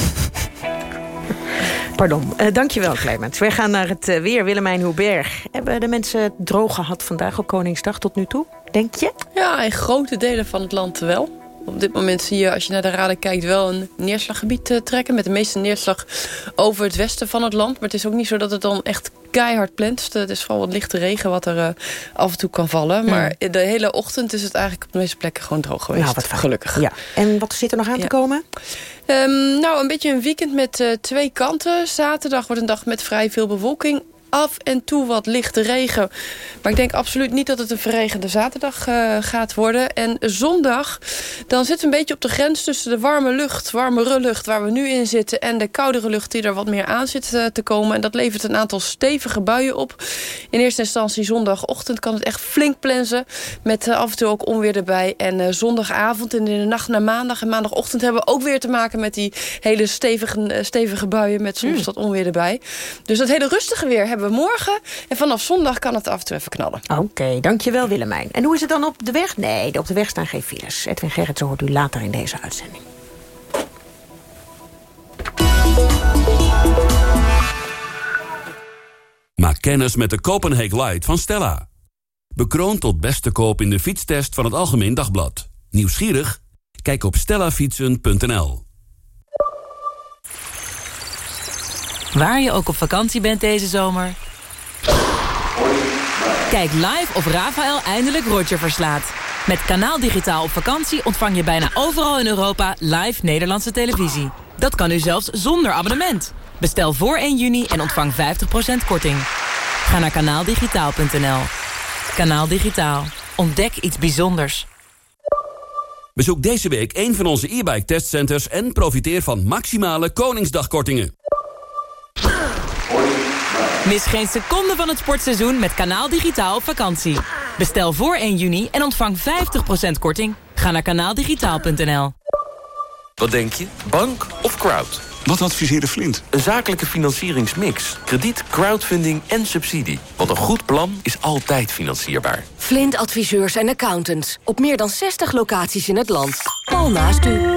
Pardon. Uh, dankjewel, Clement. Wij gaan naar het uh, weer. Willemijn Hoeberg. Hebben de mensen droog gehad vandaag op Koningsdag tot nu toe? Denk je? Ja, in grote delen van het land wel. Op dit moment zie je, als je naar de raden kijkt... wel een neerslaggebied uh, trekken... met de meeste neerslag over het westen van het land. Maar het is ook niet zo dat het dan echt keihard plenst. Het is vooral wat lichte regen wat er uh, af en toe kan vallen. Ja. Maar de hele ochtend is het eigenlijk op de meeste plekken gewoon droog geweest. Nou, wat fijn. Gelukkig. Ja. En wat zit er nog aan Ja. te komen? Ehm, nou, een beetje een weekend met eh, twee kanten. Zaterdag wordt een dag met vrij veel bewolking. Af en toe wat lichte regen. Maar ik denk absoluut niet dat het een verregende zaterdag eh, gaat worden. En zondag, dan zit een beetje op de grens tussen de warme lucht, warmere lucht waar we nu in zitten, en de koudere lucht die er wat meer aan zit eh, te komen. En dat levert een aantal stevige buien op. In eerste instantie zondagochtend kan het echt flink plensen. Met eh, af en toe ook onweer erbij. En zondagavond en in de nacht naar maandag en maandagochtend hebben we ook weer te maken met die hele stevige, stevige buien met soms wat onweer erbij. Dus dat hele rustige weer hebben we morgen. En vanaf zondag kan het af en toe even knallen. Oké, dankjewel Willemijn. En hoe is het dan op de weg? Nee, op de weg staan geen files. Edwin Gerritsen hoort u later in deze uitzending. Maak kennis met de Copenhagen Light van Stella. Bekroond tot beste koop in de fietstest van het Algemeen Dagblad. Nieuwsgierig? Kijk op stellafietsen.nl. Waar je ook op vakantie bent deze zomer. Kijk live of Rafael eindelijk Roger verslaat. Met Kanaal Digitaal op vakantie ontvang je bijna overal in Europa live Nederlandse televisie. Dat kan nu zelfs zonder abonnement. Bestel voor 1 juni en ontvang 50% korting. Ga naar kanaaldigitaal.nl. Kanaal Digitaal. Ontdek iets bijzonders. Bezoek deze week een van onze e-bike testcenters... en profiteer van maximale Koningsdagkortingen. Mis geen seconde van het sportseizoen met Kanaal Digitaal op vakantie. Bestel voor 1 juni en ontvang 50% korting. Ga naar kanaaldigitaal.nl. Wat denk je? Bank of crowd? Wat adviseerde Flint? Een zakelijke financieringsmix. Krediet, crowdfunding en subsidie. Want een goed plan is altijd financierbaar. Flint adviseurs en accountants. Op meer dan 60 locaties in het land. Al naast u.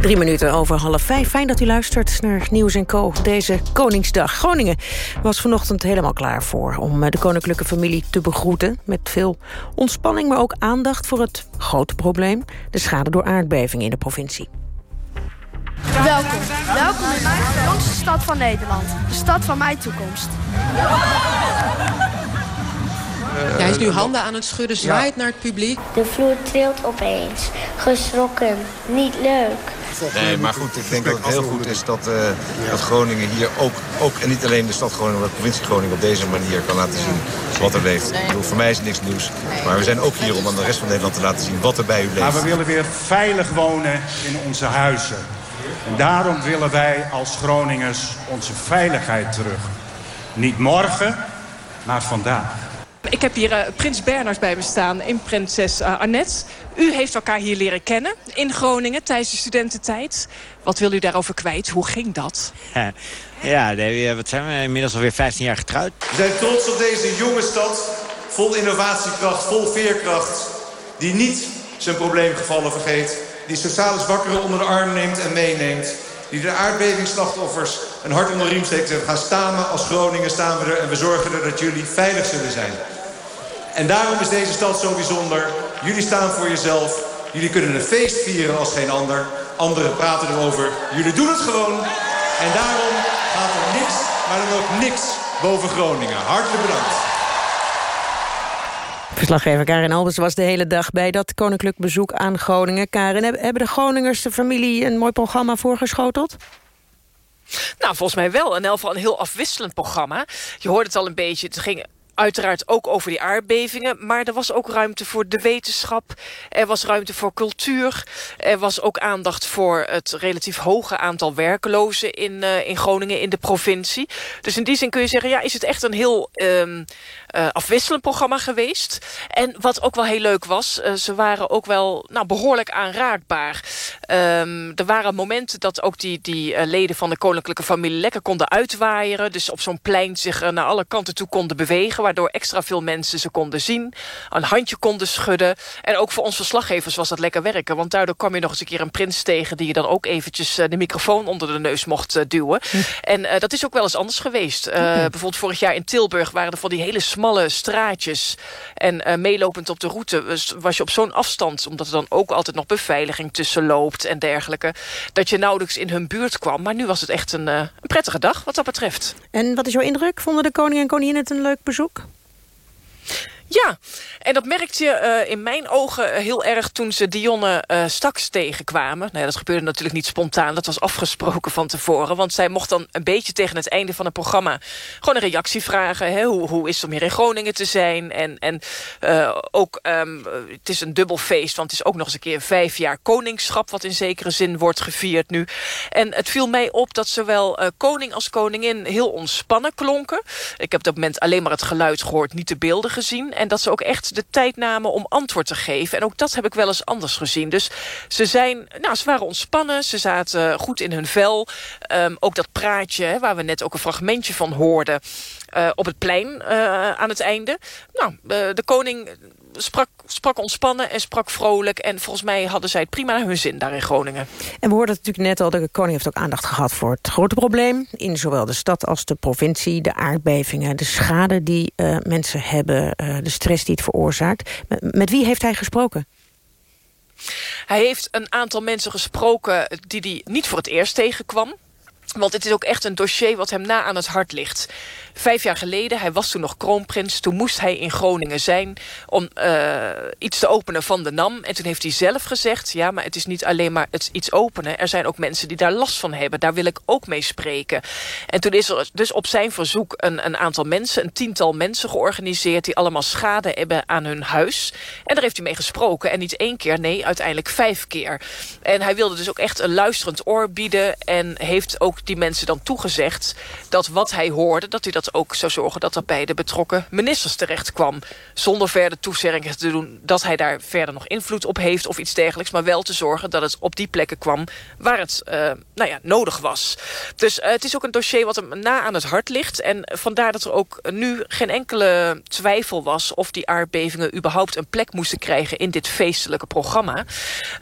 Drie minuten over half vijf. Fijn dat u luistert naar Nieuws en Co. Deze Koningsdag. Groningen was vanochtend helemaal klaar voor... om eh, de koninklijke familie te begroeten. Met veel ontspanning, maar ook aandacht voor het grote probleem... de schade door aardbevingen in de provincie. Welkom. Welkom in de grootste stad van Nederland. De stad van mijn toekomst. Ja, hij is nu handen aan het schudden, zwaait naar het publiek. De vloer trilt opeens. Geschrokken. Niet leuk. Nee, maar goed, ik denk dat het heel goed is dat, eh, dat Groningen hier ook, ook, en niet alleen de stad Groningen, maar de provincie Groningen op deze manier kan laten zien wat er leeft. Ik bedoel, voor mij is het niks nieuws, maar we zijn ook hier om aan de rest van Nederland te laten zien wat er bij u leeft. Maar we willen weer veilig wonen in onze huizen. En daarom willen wij als Groningers onze veiligheid terug. Niet morgen, maar vandaag. Ik heb hier uh, prins Bernard bij me staan en prinses uh, Annette. U heeft elkaar hier leren kennen in Groningen tijdens de studententijd. Wat wil u daarover kwijt? Hoe ging dat? Ja, nee, wat zijn we inmiddels alweer 15 jaar getrouwd. We zijn trots op deze jonge stad, vol innovatiekracht, vol veerkracht... die niet zijn probleemgevallen vergeet, die sociale zwakkeren onder de arm neemt en meeneemt... die de aardbevingsslachtoffers een hart onder de riem steekt. We gaan samen als Groningen staan we er en we zorgen er dat jullie veilig zullen zijn. En daarom is deze stad zo bijzonder. Jullie staan voor jezelf. Jullie kunnen een feest vieren als geen ander. Anderen praten erover. Jullie doen het gewoon. En daarom gaat er niks, maar dan ook niks boven Groningen. Hartelijk bedankt. Verslaggever Karin Albers was de hele dag bij dat koninklijk bezoek aan Groningen. Karin, hebben de Groningers de familie een mooi programma voorgeschoteld? Nou, volgens mij wel. In elk geval een heel afwisselend programma. Je hoort het al een beetje. Het ging uiteraard ook over die aardbevingen. Maar er was ook ruimte voor de wetenschap. Er was ruimte voor cultuur. Er was ook aandacht voor het relatief hoge aantal werkelozen in, uh, in Groningen, in de provincie. Dus in die zin kun je zeggen, ja, is het echt een heel um, uh, afwisselend programma geweest. En wat ook wel heel leuk was, uh, ze waren ook wel nou, behoorlijk aanraakbaar. Um, er waren momenten dat ook die, die leden van de koninklijke familie lekker konden uitwaaieren. Dus op zo'n plein zich naar alle kanten toe konden bewegen waardoor extra veel mensen ze konden zien. Een handje konden schudden. En ook voor ons verslaggevers was dat lekker werken. Want daardoor kwam je nog eens een keer een prins tegen... die je dan ook eventjes de microfoon onder de neus mocht duwen. Hm. En dat is ook wel eens anders geweest. Bijvoorbeeld vorig jaar in Tilburg waren er van die hele smalle straatjes. En uh, meelopend op de route was, was je op zo'n afstand... omdat er dan ook altijd nog beveiliging tussen loopt en dergelijke... dat je nauwelijks in hun buurt kwam. Maar nu was het echt een, een prettige dag wat dat betreft. En wat is jouw indruk? Vonden de koning en koningin het een leuk bezoek? Ja, en dat merkte je uh, in mijn ogen heel erg toen ze Dionne uh, straks tegenkwamen. Nou dat gebeurde natuurlijk niet spontaan, dat was afgesproken van tevoren. Want zij mocht dan een beetje tegen het einde van het programma... gewoon een reactie vragen. Hè? Hoe, hoe is het om hier in Groningen te zijn? En, en ook, um, het is een dubbel feest, want het is ook nog eens een keer vijf jaar koningschap... wat in zekere zin wordt gevierd nu. En het viel mij op dat zowel koning als koningin heel ontspannen klonken. Ik heb op dat moment alleen maar het geluid gehoord, niet de beelden gezien... En dat ze ook echt de tijd namen om antwoord te geven. En ook dat heb ik wel eens anders gezien. Dus ze, zijn, nou, ze waren ontspannen, ze zaten goed in hun vel. Um, ook dat praatje, hè, waar we net ook een fragmentje van hoorden... Uh, op het plein uh, aan het einde. Nou, uh, de koning sprak, sprak ontspannen en sprak vrolijk. En volgens mij hadden zij het prima naar hun zin daar in Groningen. En we hoorden het natuurlijk net al, de koning heeft ook aandacht gehad voor het grote probleem. In zowel de stad als de provincie, de aardbevingen, de schade die uh, mensen hebben, uh, de stress die het veroorzaakt. Met, met wie heeft hij gesproken? Hij heeft een aantal mensen gesproken die hij niet voor het eerst tegenkwam. Want het is ook echt een dossier wat hem na aan het hart ligt. Vijf jaar geleden, hij was toen nog kroonprins... toen moest hij in Groningen zijn om uh, iets te openen van de NAM. En toen heeft hij zelf gezegd... ja, maar het is niet alleen maar het iets openen. Er zijn ook mensen die daar last van hebben. Daar wil ik ook mee spreken. En toen is er dus op zijn verzoek een, een aantal mensen... een tiental mensen georganiseerd... die allemaal schade hebben aan hun huis. En daar heeft hij mee gesproken. En niet één keer, nee, uiteindelijk vijf keer. En hij wilde dus ook echt een luisterend oor bieden... en heeft ook die mensen dan toegezegd... dat wat hij hoorde, dat hij dat ook zou zorgen dat dat bij de betrokken ministers terecht kwam. Zonder verder toezeggingen te doen dat hij daar verder nog invloed op heeft of iets dergelijks. Maar wel te zorgen dat het op die plekken kwam waar het uh, nou ja, nodig was. Dus uh, het is ook een dossier wat hem na aan het hart ligt. En vandaar dat er ook nu geen enkele twijfel was of die aardbevingen überhaupt een plek moesten krijgen in dit feestelijke programma.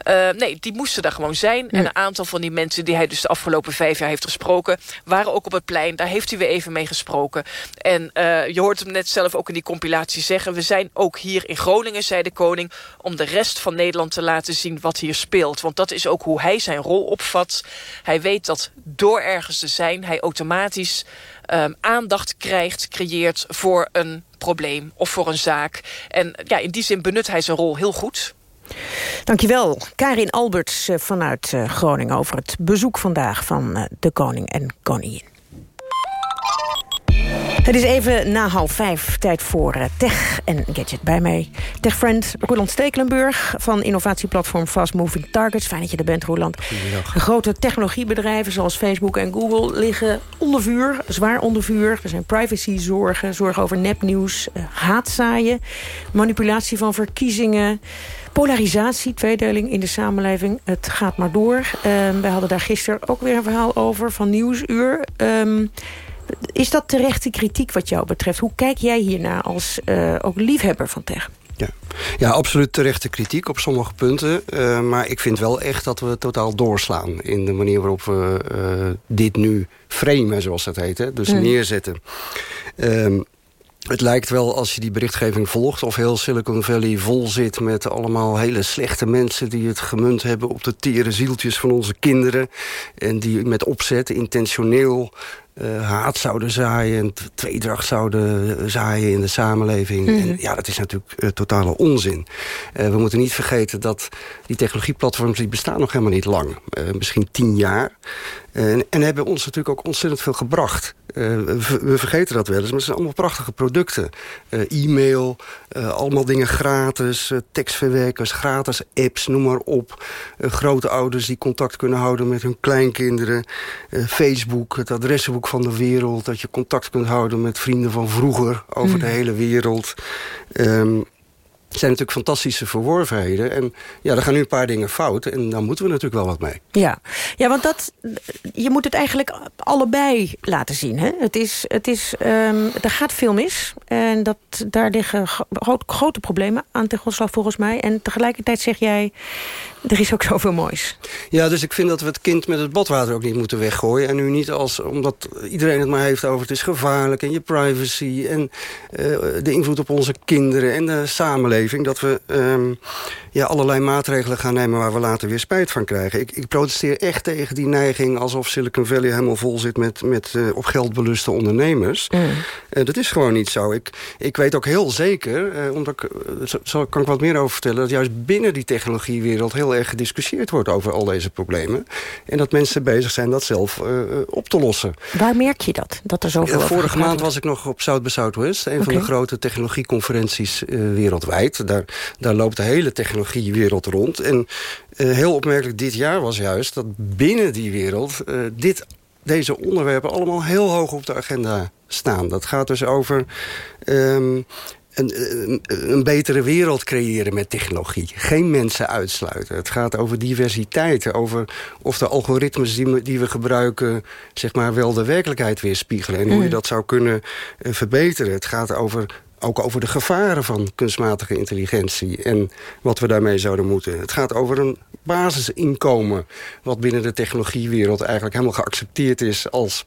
Uh, nee, die moesten daar gewoon zijn. En een aantal van die mensen die hij dus de afgelopen vijf jaar heeft gesproken, waren ook op het plein. Daar heeft hij weer even mee gesproken. En uh, je hoort hem net zelf ook in die compilatie zeggen... we zijn ook hier in Groningen, zei de koning... om de rest van Nederland te laten zien wat hier speelt. Want dat is ook hoe hij zijn rol opvat. Hij weet dat door ergens te zijn... hij automatisch um, aandacht krijgt, creëert voor een probleem of voor een zaak. En ja, in die zin benut hij zijn rol heel goed. Dankjewel, Karin Alberts vanuit Groningen... over het bezoek vandaag van de koning en koningin. Het is even na half vijf, tijd voor uh, Tech en Gadget. Bij mij techfriend Roland Stekelenburg van innovatieplatform Fast Moving Targets. Fijn dat je er bent, Roland. De grote technologiebedrijven zoals Facebook en Google liggen onder vuur, zwaar onder vuur. Er zijn privacyzorgen, zorgen over nepnieuws, uh, haatzaaien, manipulatie van verkiezingen... Polarisatie, tweedeling in de samenleving. Het gaat maar door. Uh, wij hadden daar gisteren ook weer een verhaal over van Nieuwsuur. Um, is dat terechte kritiek wat jou betreft? Hoe kijk jij hiernaar als uh, ook liefhebber van tech? Ja. ja, absoluut terechte kritiek op sommige punten. Uh, maar ik vind wel echt dat we totaal doorslaan... in de manier waarop we uh, dit nu framen, zoals dat heet. Hè? Dus mm. neerzetten. Um, het lijkt wel, als je die berichtgeving volgt... of heel Silicon Valley vol zit met allemaal hele slechte mensen... die het gemunt hebben op de tere zieltjes van onze kinderen... en die met opzet intentioneel haat zouden zaaien... en tweedracht zouden zaaien in de samenleving. Mm -hmm. en ja, dat is natuurlijk uh, totale onzin. We moeten niet vergeten dat die technologieplatforms... die bestaan nog helemaal niet lang. misschien tien jaar. En, en, hebben ons natuurlijk ook ontzettend veel gebracht. we, we, vergeten dat wel eens, maar het zijn allemaal prachtige producten. E-mail, allemaal dingen gratis, tekstverwerkers, gratis apps, noem maar op. grote ouders die contact kunnen houden met hun kleinkinderen. Facebook, het adressenboek van de wereld. Dat je contact kunt houden met vrienden van vroeger over mm. de hele wereld. Um, het zijn natuurlijk fantastische verworvenheden. En ja, er gaan nu een paar dingen fout. En daar moeten we natuurlijk wel wat mee. Ja, ja want dat, je moet het eigenlijk allebei laten zien. Hè? Het is, het is, um, er gaat veel mis. En dat, daar liggen gro grote problemen aan ten grondslag volgens mij. En tegelijkertijd zeg jij, er is ook zoveel moois. Ja, dus ik vind dat we het kind met het badwater ook niet moeten weggooien. En nu niet als, omdat iedereen het maar heeft over het is gevaarlijk... en je privacy en uh, de invloed op onze kinderen en de samenleving... dat we um, ja, allerlei maatregelen gaan nemen waar we later weer spijt van krijgen. Ik, ik protesteer echt tegen die neiging alsof Silicon Valley helemaal vol zit... met, met uh, op geld beluste ondernemers. Mm. Uh, dat is gewoon niet zo. Ik, ik weet ook heel zeker, omdat ik, zo kan ik wat meer over vertellen... dat juist binnen die technologiewereld heel erg gediscussieerd wordt over al deze problemen. En dat mensen bezig zijn dat zelf uh, op te lossen. Waar merk je dat? dat er zoveel ja, vorige maand was ik nog op South by Southwest. Een okay. van de grote technologieconferenties uh, wereldwijd. Daar, daar loopt de hele technologiewereld rond. En uh, heel opmerkelijk dit jaar was juist dat binnen die wereld... dit, deze onderwerpen allemaal heel hoog op de agenda staan. Dat gaat dus over um, een, een, betere wereld creëren met technologie. Geen mensen uitsluiten. Het gaat over diversiteit. Over of de algoritmes die, die we gebruiken... zeg maar wel de werkelijkheid weerspiegelen. En hoe je mm. dat zou kunnen uh, verbeteren. Het gaat over ook over de gevaren van kunstmatige intelligentie... en wat we daarmee zouden moeten. Het gaat over een basisinkomen... wat binnen de technologiewereld eigenlijk helemaal geaccepteerd is... als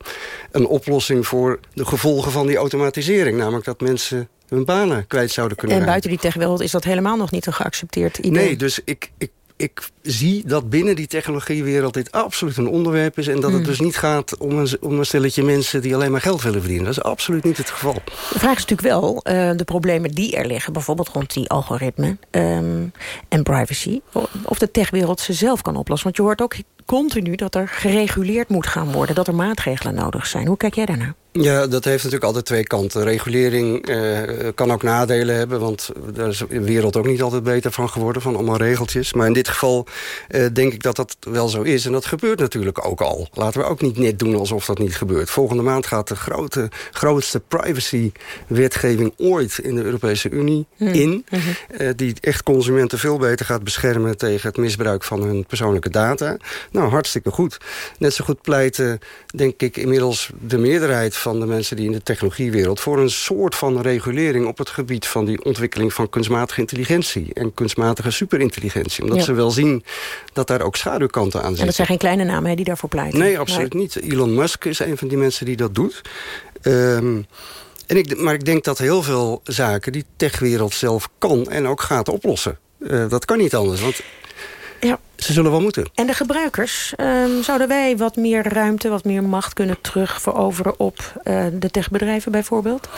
een oplossing voor de gevolgen van die automatisering. Namelijk dat mensen hun banen kwijt zouden kunnen En buiten die techwereld is dat helemaal nog niet een geaccepteerd idee? Nee, dus ik, ik, ik zie dat binnen die technologiewereld dit absoluut een onderwerp is... en dat het Hmm. dus niet gaat om een, om een stelletje mensen... die alleen maar geld willen verdienen. Dat is absoluut niet het geval. De vraag is natuurlijk wel uh, de problemen die er liggen... bijvoorbeeld rond die algoritmen um, en privacy... of de techwereld ze zelf kan oplossen. Want je hoort ook continu dat er gereguleerd moet gaan worden... dat er maatregelen nodig zijn. Hoe kijk jij daarnaar? Ja, dat heeft natuurlijk altijd twee kanten. Regulering uh, kan ook nadelen hebben... want daar is de wereld ook niet altijd beter van geworden... van allemaal regeltjes. Maar in dit geval uh, denk ik dat dat wel zo is. En dat gebeurt natuurlijk ook al. Laten we ook niet net doen alsof dat niet gebeurt. Volgende maand gaat de grote, grootste privacy-wetgeving ooit... in de Europese Unie mm. in. Mm -hmm. uh, die echt consumenten veel beter gaat beschermen... tegen het misbruik van hun persoonlijke data. Nou, hartstikke goed. Net zo goed pleiten, denk ik, inmiddels de meerderheid van de mensen die in de technologiewereld... voor een soort van regulering op het gebied van die ontwikkeling van kunstmatige intelligentie... en kunstmatige superintelligentie. Omdat ja. ze wel zien dat daar ook schaduwkanten aan zitten. En dat zijn geen kleine namen hè, die daarvoor pleiten. Nee, absoluut niet. Elon Musk is een van die mensen die dat doet. Um, en ik, maar ik denk dat heel veel zaken die techwereld zelf kan en ook gaat oplossen. Uh, dat kan niet anders, want... Ze zullen wel moeten. En de gebruikers, um, zouden wij wat meer ruimte, wat meer macht kunnen terug veroveren op uh, de techbedrijven bijvoorbeeld?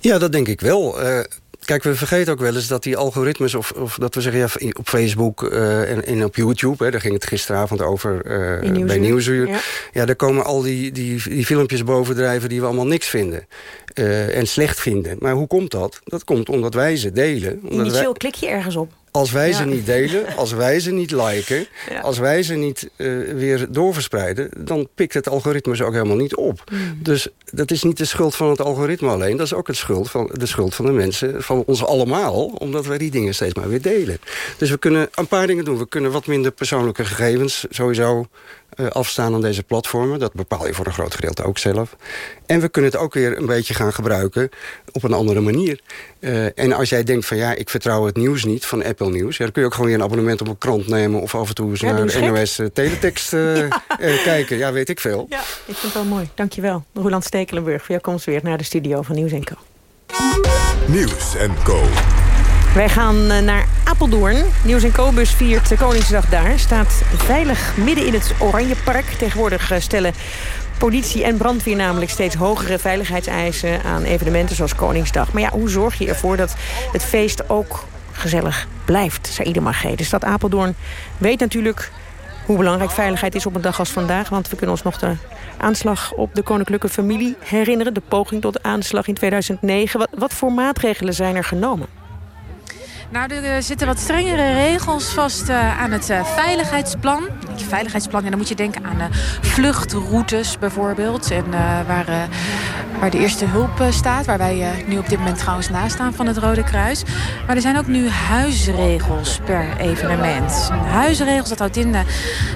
Ja, dat denk ik wel. Uh, kijk, we vergeten ook wel eens dat die algoritmes... of, of dat we zeggen ja, op Facebook uh, en, en, op YouTube... Hè, daar ging het gisteravond over uh, Nieuwsuur. bij Nieuwsuur... Ja. ja, daar komen al die, die, die filmpjes bovendrijven die we allemaal niks vinden. Uh, en slecht vinden. Maar hoe komt dat? Dat komt omdat wij ze delen. Omdat Initieel wij... klik je ergens op. Als wij ja. ze niet delen, als wij ze niet liken... Ja. als wij ze niet uh, weer doorverspreiden... dan pikt het algoritme ze ook helemaal niet op. Mm. Dus dat is niet de schuld van het algoritme alleen. Dat is ook het schuld van, de schuld van de mensen, van ons allemaal... omdat wij die dingen steeds maar weer delen. Dus we kunnen een paar dingen doen. We kunnen wat minder persoonlijke gegevens sowieso afstaan aan deze platformen. Dat bepaal je voor een groot gedeelte ook zelf. En we kunnen het ook weer een beetje gaan gebruiken op een andere manier. Uh, en als jij denkt van ja, ik vertrouw het nieuws niet van Apple Nieuws... Ja, dan kun je ook gewoon weer een abonnement op een krant nemen... of af en toe eens ja, naar de NOS uh, Teletext uh, (laughs) ja. kijken. Ja, weet ik veel. Ja, ik vind het wel mooi. Dankjewel. Roland Stekelenburg, voor jouw komst weer naar de studio van Nieuws Co. Nieuws Co. Wij gaan naar Apeldoorn. Nieuws en Kobus viert Koningsdag daar. Staat veilig midden in het Oranjepark. Tegenwoordig stellen politie en brandweer namelijk steeds hogere veiligheidseisen aan evenementen zoals Koningsdag. Maar ja, hoe zorg je ervoor dat het feest ook gezellig blijft, Saïde Magé. De stad Apeldoorn weet natuurlijk hoe belangrijk veiligheid is op een dag als vandaag. Want we kunnen ons nog de aanslag op de koninklijke familie herinneren. De poging tot aanslag in 2009. Wat, wat voor maatregelen zijn er genomen? Nou, er zitten wat strengere regels vast uh, aan het uh, veiligheidsplan. Veiligheidsplan, en dan moet je denken aan vluchtroutes bijvoorbeeld. En waar, waar de eerste hulp staat. Waar wij nu op dit moment trouwens naast staan van het Rode Kruis. Maar er zijn ook nu huisregels per evenement. Huisregels, dat houdt in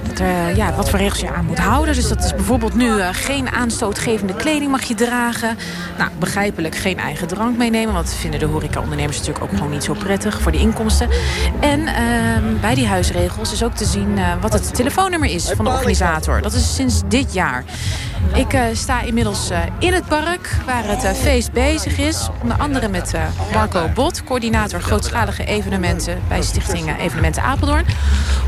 dat er, ja, wat voor regels je aan moet houden. Dus dat is bijvoorbeeld nu geen aanstootgevende kleding mag je dragen. Nou, begrijpelijk geen eigen drank meenemen. Want vinden de horecaondernemers natuurlijk ook gewoon niet zo prettig voor de inkomsten. En uh, bij die huisregels is ook te zien wat het telefoonnummer is van de organisator. Dat is sinds dit jaar. Ik uh, sta inmiddels uh, in het park waar het feest bezig is. Onder andere met Marco Bot, coördinator grootschalige evenementen bij Stichting Evenementen Apeldoorn.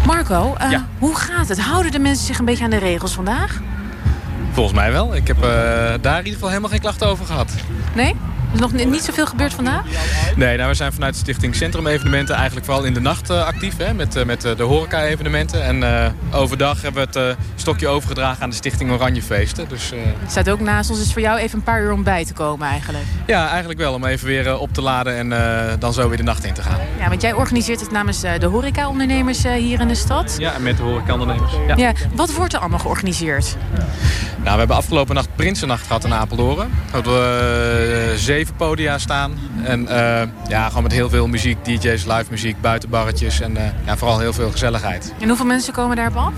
Marco, ja. hoe gaat het? Houden de mensen zich een beetje aan de regels vandaag? Volgens mij wel. Ik heb daar in ieder geval helemaal geen klachten over gehad. Nee? Is nog niet zoveel gebeurd vandaag? Nee, nou, we zijn vanuit de Stichting Centrum Evenementen eigenlijk vooral in de nacht uh, actief. Hè, met, uh, met uh, de horeca-evenementen. En overdag hebben we het stokje overgedragen aan de Stichting Oranjefeesten. Dus, het staat ook naast ons. is voor jou even een paar uur om bij te komen eigenlijk. Ja, eigenlijk wel. Om even weer op te laden en dan zo weer de nacht in te gaan. Ja, want jij organiseert het namens de horeca-ondernemers hier in de stad. Ja, met de horeca-ondernemers. Ja. ja. Wat wordt er allemaal georganiseerd? Nou, we hebben afgelopen nacht Prinsennacht gehad in Apeldoorn. Dat we zeven podia staan. En uh, ja, gewoon met heel veel muziek, DJ's, live muziek, buitenbarretjes en uh, ja, vooral heel veel gezelligheid. En hoeveel mensen komen daarop af?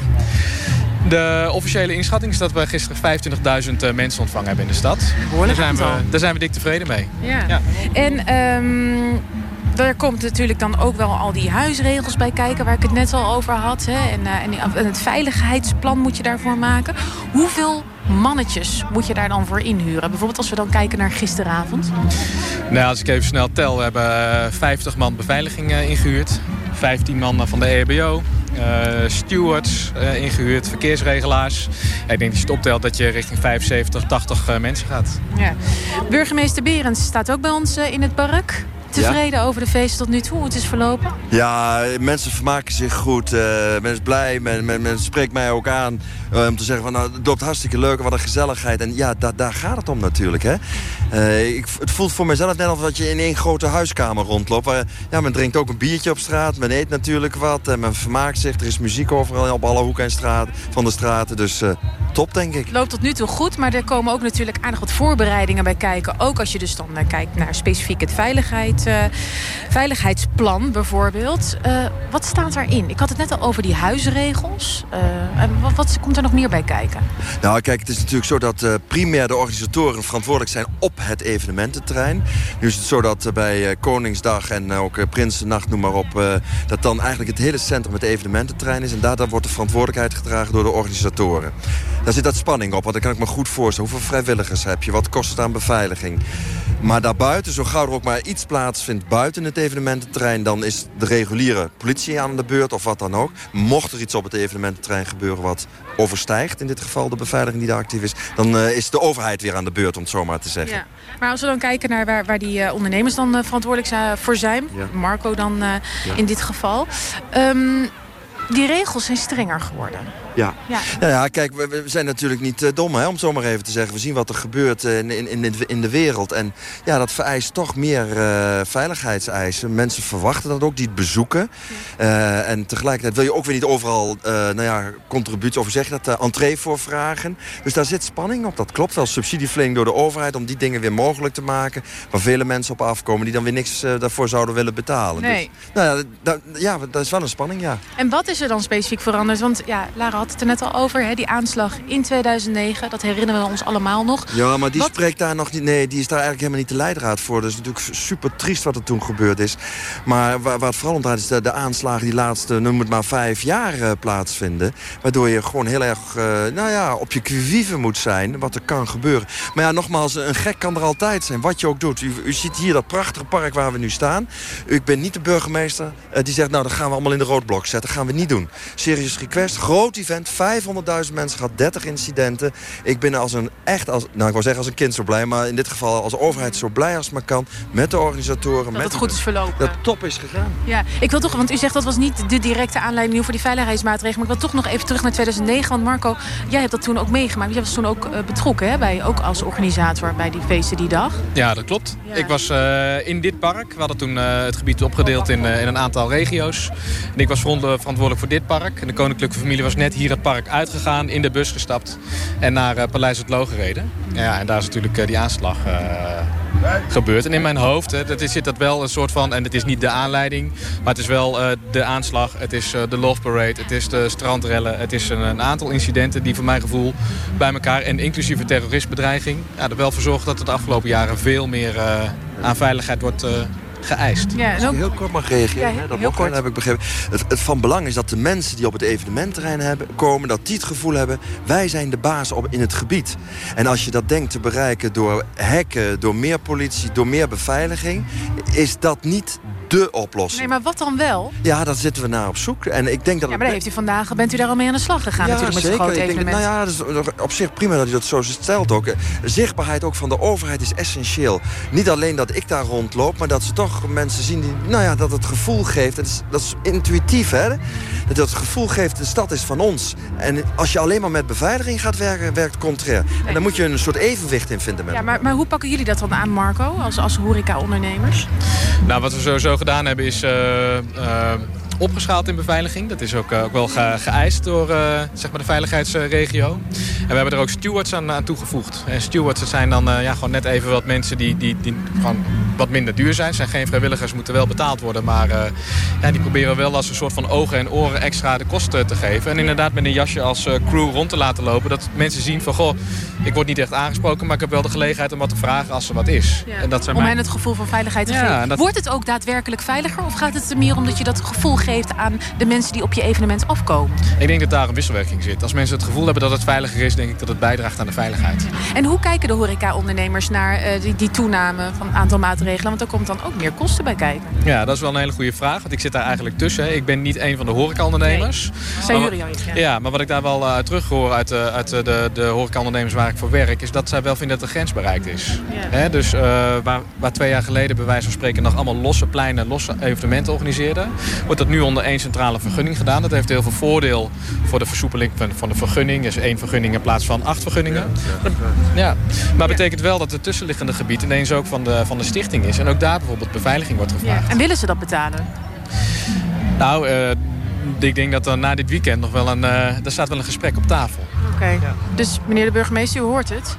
De officiële inschatting is dat we gisteren 25.000 uh, mensen ontvangen hebben in de stad. Daar zijn, we, daar zijn we dik tevreden mee. Ja. ja. En um, er komt natuurlijk dan ook wel al die huisregels bij kijken... waar ik het net al over had. Hè? En, uh, en, het veiligheidsplan moet je daarvoor maken. Hoeveel mannetjes moet je daar dan voor inhuren? Bijvoorbeeld als we dan kijken naar gisteravond. Nou, als ik even snel tel, we hebben 50 man beveiliging uh, ingehuurd. 15 man van de EHBO. Uh, stewards uh, ingehuurd, verkeersregelaars. Ja, ik denk dat je het optelt dat je richting 75, 80 uh, mensen gaat. Ja. Burgemeester Berends staat ook bij ons in het park. Tevreden over de feesten tot nu toe, hoe het is verlopen? Ja, mensen vermaken zich goed. Uh, men is blij, men, men, men, spreekt mij ook aan uh, om te zeggen van nou, het loopt hartstikke leuk, wat een gezelligheid. En ja, da daar gaat het om natuurlijk. Hè? Uh, ik, het voelt voor mezelf net alsof je in één grote huiskamer rondloopt. Waar, ja, men drinkt ook een biertje op straat, men eet natuurlijk wat. En men vermaakt zich, er is muziek overal op alle hoeken en straten van de straten. Dus top, denk ik. Het loopt tot nu toe goed, maar er komen ook natuurlijk aardig wat voorbereidingen bij kijken. Ook als je dus dan kijkt naar specifiek het veiligheid uh, veiligheidsplan bijvoorbeeld. Uh, wat staat daarin? Ik had het net al over die huisregels. Uh, wat, komt er nog meer bij kijken? Nou, kijk, het is natuurlijk zo dat primair de organisatoren verantwoordelijk zijn op het evenemententerrein. Nu is het zo dat bij Koningsdag en ook Prinsennacht, noem maar op... dat dan eigenlijk het hele centrum het evenemententerrein is. En daar, daar wordt de verantwoordelijkheid gedragen door de organisatoren. daar zit dat spanning op. Want dan kan ik me goed voorstellen. Hoeveel vrijwilligers heb je? Wat kost het aan beveiliging? Maar daarbuiten, zo gauw er ook maar iets plaatsvindt buiten het evenemententerrein... dan is de reguliere politie aan de beurt of wat dan ook. Mocht er iets op het evenemententerrein gebeuren wat overstijgt... in dit geval de beveiliging die daar actief is... dan uh, is de overheid weer aan de beurt, om het zo maar te zeggen. Ja. Maar als we dan kijken naar waar, waar die uh, ondernemers dan uh, verantwoordelijk voor zijn... Ja. Marco dan ja. in dit geval... Um, die regels zijn strenger geworden. Ja. Ja. Nou ja, kijk, we, we, zijn natuurlijk niet uh, dom, hè, om zo maar even te zeggen. We zien wat er gebeurt uh, in, in, in de wereld. En ja, dat vereist toch meer uh, veiligheidseisen. Mensen verwachten dat ook, die het bezoeken. Ja. en tegelijkertijd wil je ook weer niet overal, nou ja, contributie, of zeg je dat, entree voor vragen. Dus daar zit spanning op, dat klopt wel. Subsidieverlening door de overheid om die dingen weer mogelijk te maken. Waar vele mensen op afkomen die dan weer niks daarvoor zouden willen betalen. Nee. Dus, nou ja, dat, ja, dat is wel een spanning, ja. En wat is er dan specifiek veranderd? Want ja, Lara had het er net al over, hè, die aanslag in 2009. Dat herinneren we ons allemaal nog. Ja, maar die spreekt daar nog niet... Nee, die is daar eigenlijk helemaal niet de leidraad voor. Dat is natuurlijk super triest wat er toen gebeurd is. Maar waar, waar het vooral om is de, de aanslagen die laatste, noem het maar, vijf jaar uh, plaatsvinden. Waardoor je gewoon heel erg, uh, nou ja, op je quivive moet zijn. Wat er kan gebeuren. Maar ja, nogmaals, een gek kan er altijd zijn. Wat je ook doet. U, u ziet hier dat prachtige park waar we nu staan. Ik ben niet de burgemeester uh, die zegt, nou, dat gaan we allemaal in de roodblok zetten. Dat gaan we niet doen. Serious request, groot event, 500.000 mensen gehad, 30 incidenten. Ik ben als een echt, als, nou ik wil zeggen als een kind zo blij... maar in dit geval als overheid zo blij als het maar kan... met de organisatoren. Dat met het goed is verlopen. Dat top is gegaan. Ja, ik wil toch, want u zegt dat was niet de directe aanleiding... nu voor die veiligheidsmaatregelen. Maar ik wil toch nog even terug naar 2009. Want Marco, jij hebt dat toen ook meegemaakt. Jij was toen ook uh, betrokken, hè, bij, ook als organisator bij die feesten die dag. Ja, dat klopt. Ja. Ik was uh, in dit park. We hadden toen uh, het gebied opgedeeld in, in een aantal regio's. En ik was verantwoordelijk voor dit park. En de koninklijke familie was net hier het park uitgegaan, in de bus gestapt en naar uh, Paleis het Loo gereden. Ja, en daar is natuurlijk uh, die aanslag uh, gebeurd. En in mijn hoofd hè, dat is, zit dat wel een soort van, en het is niet de aanleiding, maar het is wel de aanslag, het is de Love Parade, het is de strandrellen, het is een, een, aantal incidenten die voor mijn gevoel bij elkaar, en inclusief een terroristbedreiging, ja, er wel voor zorgt dat het de afgelopen jaren veel meer aan veiligheid wordt geëist. Ja, Als ik heel kort mag reageren, ja, hè, dat heel kort. heb ik begrepen. Het, het, van belang is dat de mensen die op het evenementterrein hebben, komen... dat die het gevoel hebben, wij zijn de baas op, in het gebied. En als je dat denkt te bereiken door hekken, door meer politie, door meer beveiliging... is dat niet de oplossing. Nee, maar wat dan wel? Ja, daar zitten we naar op zoek. En ik denk dat ja, maar daar heeft u vandaag, bent u daar al mee aan de slag gegaan ja, natuurlijk zeker. met zo'n groot ik denk, evenement. Nou ja, dat is op zich prima dat u dat zo stelt ook. Zichtbaarheid ook van de overheid is essentieel. Niet alleen dat ik daar rondloop, maar dat ze toch mensen zien die, nou ja, dat het gevoel geeft. Dat is, dat is intuïtief, hè? Dat het gevoel geeft, de stad is van ons. En als je alleen maar met beveiliging gaat werken, werkt contrair. Nee. En dan moet je een soort evenwicht in vinden met Ja, maar, maar hoe pakken jullie dat dan aan, Marco, als, als horeca-ondernemers? Nou, wat we sowieso gedaan hebben is... Uh, uh, opgeschaald in beveiliging. Dat is ook, uh, ook wel ge geëist door uh, zeg maar de veiligheidsregio. En we hebben er ook stewards aan, aan toegevoegd. En stewards dat zijn dan uh, ja, gewoon net even wat mensen die, die, die gewoon wat minder duur zijn. zijn geen vrijwilligers, moeten wel betaald worden. Maar ja, die proberen wel als een soort van ogen en oren extra de kosten te geven. En inderdaad met een jasje als crew rond te laten lopen. Dat mensen zien van, goh, ik word niet echt aangesproken... maar ik heb wel de gelegenheid om wat te vragen als er wat is. Ja. En dat zijn om mijn... hen het gevoel van veiligheid te ja, geven. Dat... Wordt het ook daadwerkelijk veiliger? Of gaat het er meer om dat je dat gevoel geeft aan de mensen die op je evenement afkomen? Ik denk dat daar een wisselwerking zit. Als mensen het gevoel hebben dat het veiliger is... denk ik dat het bijdraagt aan de veiligheid. En hoe kijken de horeca-ondernemers naar uh, die, die, toename van het aantal maatregelen? Want er komt dan ook meer kosten bij kijken. Ja, dat is wel een hele goede vraag. Want ik zit daar eigenlijk tussen. Ik ben niet een van de horeca-ondernemers. Nee. Zijn jullie juist, ja. ja. maar wat ik daar wel uit uh, terughoor uit, uh, uit de, de horeca-ondernemers waar ik voor werk... is dat zij wel vinden dat de grens bereikt is. Ja. He, dus waar, waar twee jaar geleden bij wijze van spreken... nog allemaal losse pleinen, losse evenementen organiseerden... wordt dat nu onder één centrale vergunning gedaan. Dat heeft heel veel voordeel voor de versoepeling van, de vergunning. Dus één vergunning in plaats van acht vergunningen. Ja, ja. Maar betekent wel dat het tussenliggende gebied ineens ook van de, van de stichting is. En ook daar bijvoorbeeld beveiliging wordt gevraagd. Ja. En willen ze dat betalen? Nou, uh, ik denk dat er na dit weekend nog wel een, uh, er staat wel een gesprek op tafel. Oké. Okay. Ja. Dus meneer de burgemeester, u hoort het.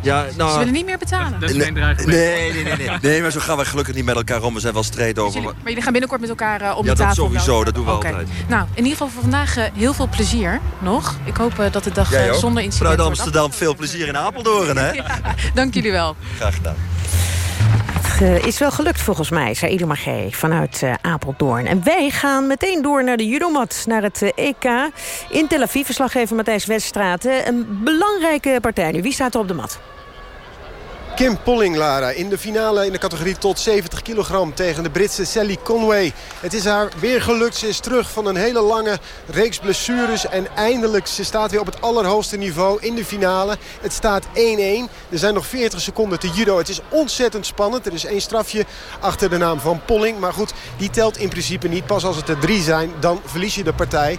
Ja, nou, Ze willen niet meer betalen. Dat is geen. Nee, nee, nee, nee. Nee, maar zo gaan we gelukkig niet met elkaar om. We zijn wel strijd over. Jullie, maar jullie gaan binnenkort met elkaar uh, om ja, de tafel. Ja, dat sowieso. Dat doen we okay. altijd. Nou, in ieder geval voor vandaag uh, heel veel plezier nog. Ik hoop uh, dat de dag zonder incident Vanuit Amsterdam veel plezier in Apeldoorn, hè? (laughs) ja, dank jullie wel. Graag gedaan. Uh, is wel gelukt volgens mij, Ido Magé vanuit uh, Apeldoorn. En wij gaan meteen door naar de judomat, naar het uh, EK in Tel Aviv. Verslaggever Matthijs Weststraat. een belangrijke partij nu. Wie staat er op de mat? Kim Polling, Lara, in de finale in de categorie tot 70 kilogram tegen de Britse Sally Conway. Het is haar weer gelukt. Ze is terug van een hele lange reeks blessures. En eindelijk, ze staat weer op het allerhoogste niveau in de finale. Het staat 1-1. Er zijn nog 40 seconden te judo. Het is ontzettend spannend. Er is één strafje achter de naam van Polling. Maar goed, die telt in principe niet. Pas als het er drie zijn, dan verlies je de partij.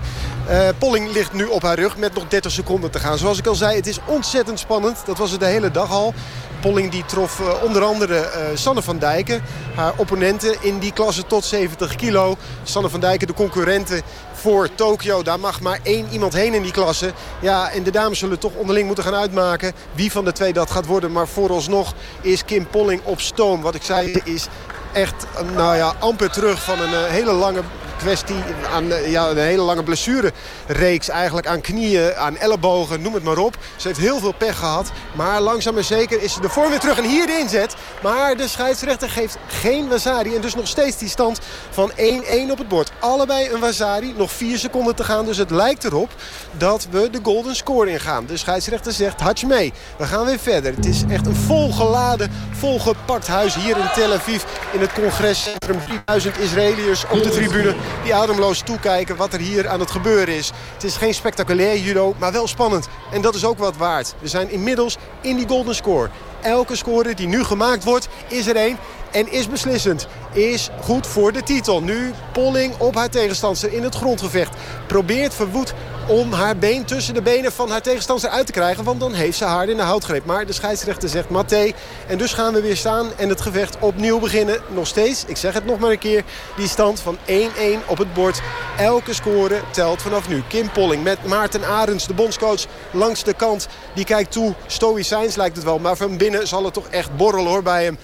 Uh, Polling ligt nu op haar rug met nog 30 seconden te gaan. Zoals ik al zei, het is ontzettend spannend. Dat was het de hele dag al. Polling die trof uh, onder andere uh, Sanne van Dijken. Haar opponenten in die klasse tot 70 kilo. Sanne van Dijken, de concurrenten voor Tokio. Daar mag maar één iemand heen in die klasse. Ja, en de dames zullen toch onderling moeten gaan uitmaken wie van de twee dat gaat worden. Maar vooralsnog is Kim Polling op stoom. Wat ik zei is echt nou ja, amper terug van een hele lange kwestie aan ja, een hele lange blessurereeks. Eigenlijk aan knieën, aan ellebogen, noem het maar op. Ze heeft heel veel pech gehad. Maar langzaam en zeker is ze de vorm weer terug. En hier de inzet. Maar de scheidsrechter geeft geen Wazari. En dus nog steeds die stand van 1-1 op het bord. Allebei een Wazari. Nog 4 seconden te gaan. Dus het lijkt erop dat we de golden score ingaan. De scheidsrechter zegt, hatch mee. We gaan weer verder. Het is echt een volgeladen, volgepakt huis hier in Tel Aviv. In het congrescentrum. 3000 Israëliërs op de tribune die ademloos toekijken wat er hier aan het gebeuren is. Het is geen spectaculair judo, maar wel spannend. En dat is ook wat waard. We zijn inmiddels in die golden score. Elke score die nu gemaakt wordt, is er één en is beslissend. Is goed voor de titel. Nu Polling op haar tegenstander in het grondgevecht. Probeert verwoed om haar been tussen de benen van haar tegenstander uit te krijgen. Want dan heeft ze haar in de houtgreep. Maar de scheidsrechter zegt Mathé. En dus gaan we weer staan en het gevecht opnieuw beginnen. Nog steeds, ik zeg het nog maar een keer, die stand van 1-1 op het bord. Elke score telt vanaf nu. Kim Polling met Maarten Arends, de bondscoach, langs de kant. Die kijkt toe. Stoïcijns lijkt het wel. Maar van binnen zal het toch echt borrelen hoor bij hem.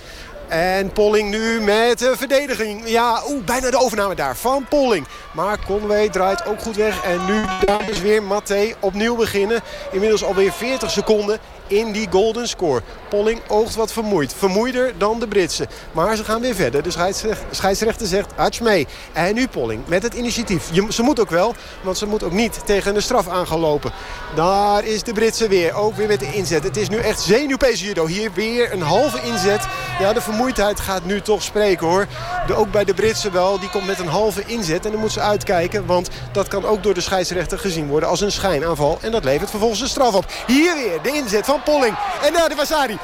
En Polling nu met de verdediging. Ja, oeh, bijna de overname daar van Polling. Maar Conway draait ook goed weg. En nu daar is weer Matte opnieuw beginnen. Inmiddels alweer 40 seconden in die golden score. Polling oogt wat vermoeid. Vermoeider dan de Britsen. Maar ze gaan weer verder. De scheidsrechter, zegt arts mee. En nu Polling met het initiatief. Ze moet ook wel, want ze moet ook niet tegen de straf aangelopen. Daar is de Britse weer. Ook weer met de inzet. Het is nu echt zenuwpees judo. Hier weer een halve inzet. Ja, de vermoeidheid gaat nu toch spreken hoor. De, ook bij de Britsen wel. Die komt met een halve inzet. En dan moet ze uitkijken. Want dat kan ook door de scheidsrechter gezien worden als een schijnaanval. En dat levert vervolgens een straf op. Hier weer de inzet van Polling. En daar de Wasari.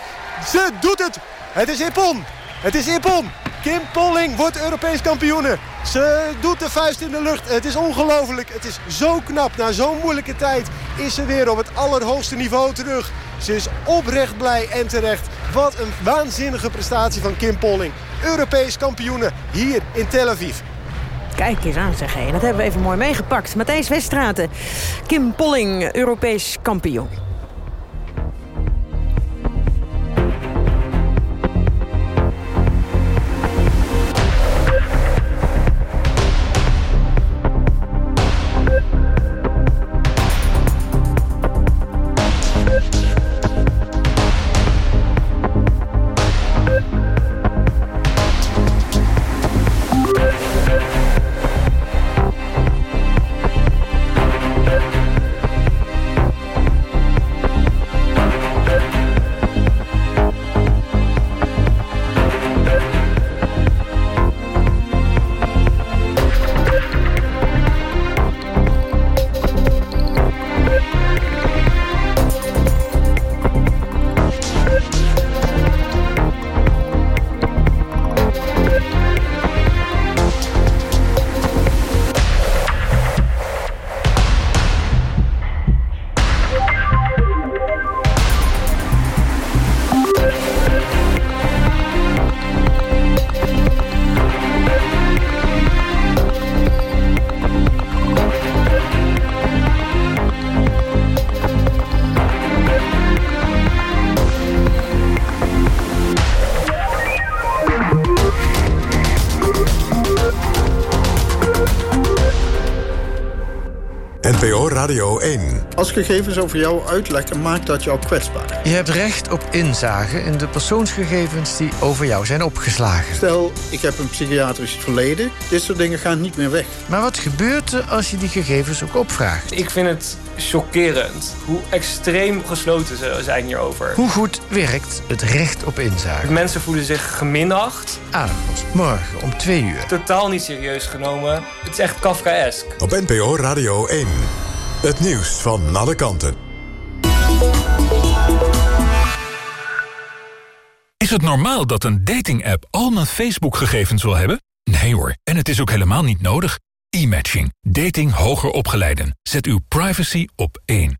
Ze doet het. Het is Ippon. Het is Ippon. Kim Polling wordt Europees kampioene. Ze doet de vuist in de lucht. Het is ongelooflijk. Het is zo knap. Na zo'n moeilijke tijd is ze weer op het allerhoogste niveau terug. Ze is oprecht blij en terecht. Wat een waanzinnige prestatie van Kim Polling. Europees kampioene hier in Tel Aviv. Kijk eens aan, zeg hé. Dat hebben we even mooi meegepakt. Matthijs Weststraten, Kim Polling, Europees kampioen. Radio 1. Als gegevens over jou uitlekken, maakt dat jou kwetsbaar. Je hebt recht op inzage in de persoonsgegevens die over jou zijn opgeslagen. Stel, ik heb een psychiatrisch verleden. Dit soort dingen gaan niet meer weg. Maar wat gebeurt er als je die gegevens ook opvraagt? Ik vind het chockerend hoe extreem gesloten ze zijn hierover. Hoe goed werkt het recht op inzage? Mensen voelen zich geminacht. Avond, morgen om twee uur. Totaal niet serieus genomen. Het is echt Kafkaesk. Op NPO Radio 1. Het nieuws van alle kanten. Is het normaal dat een dating-app al mijn Facebook-gegevens wil hebben? Nee hoor, en het is ook helemaal niet nodig. E-matching. Dating hoger opgeleiden. Zet uw privacy op één.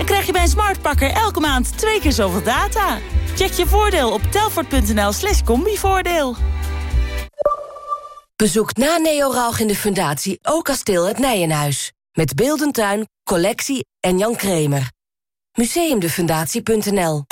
Dan krijg je bij een smartpakker elke maand twee keer zoveel data. Check je voordeel op telfort.nl slash combivoordeel. Bezoek na Neo Rauch in de Fundatie ook kasteel het Nijenhuis. Met Beeldentuin, collectie en Jan Kremer. Museumdefundatie.nl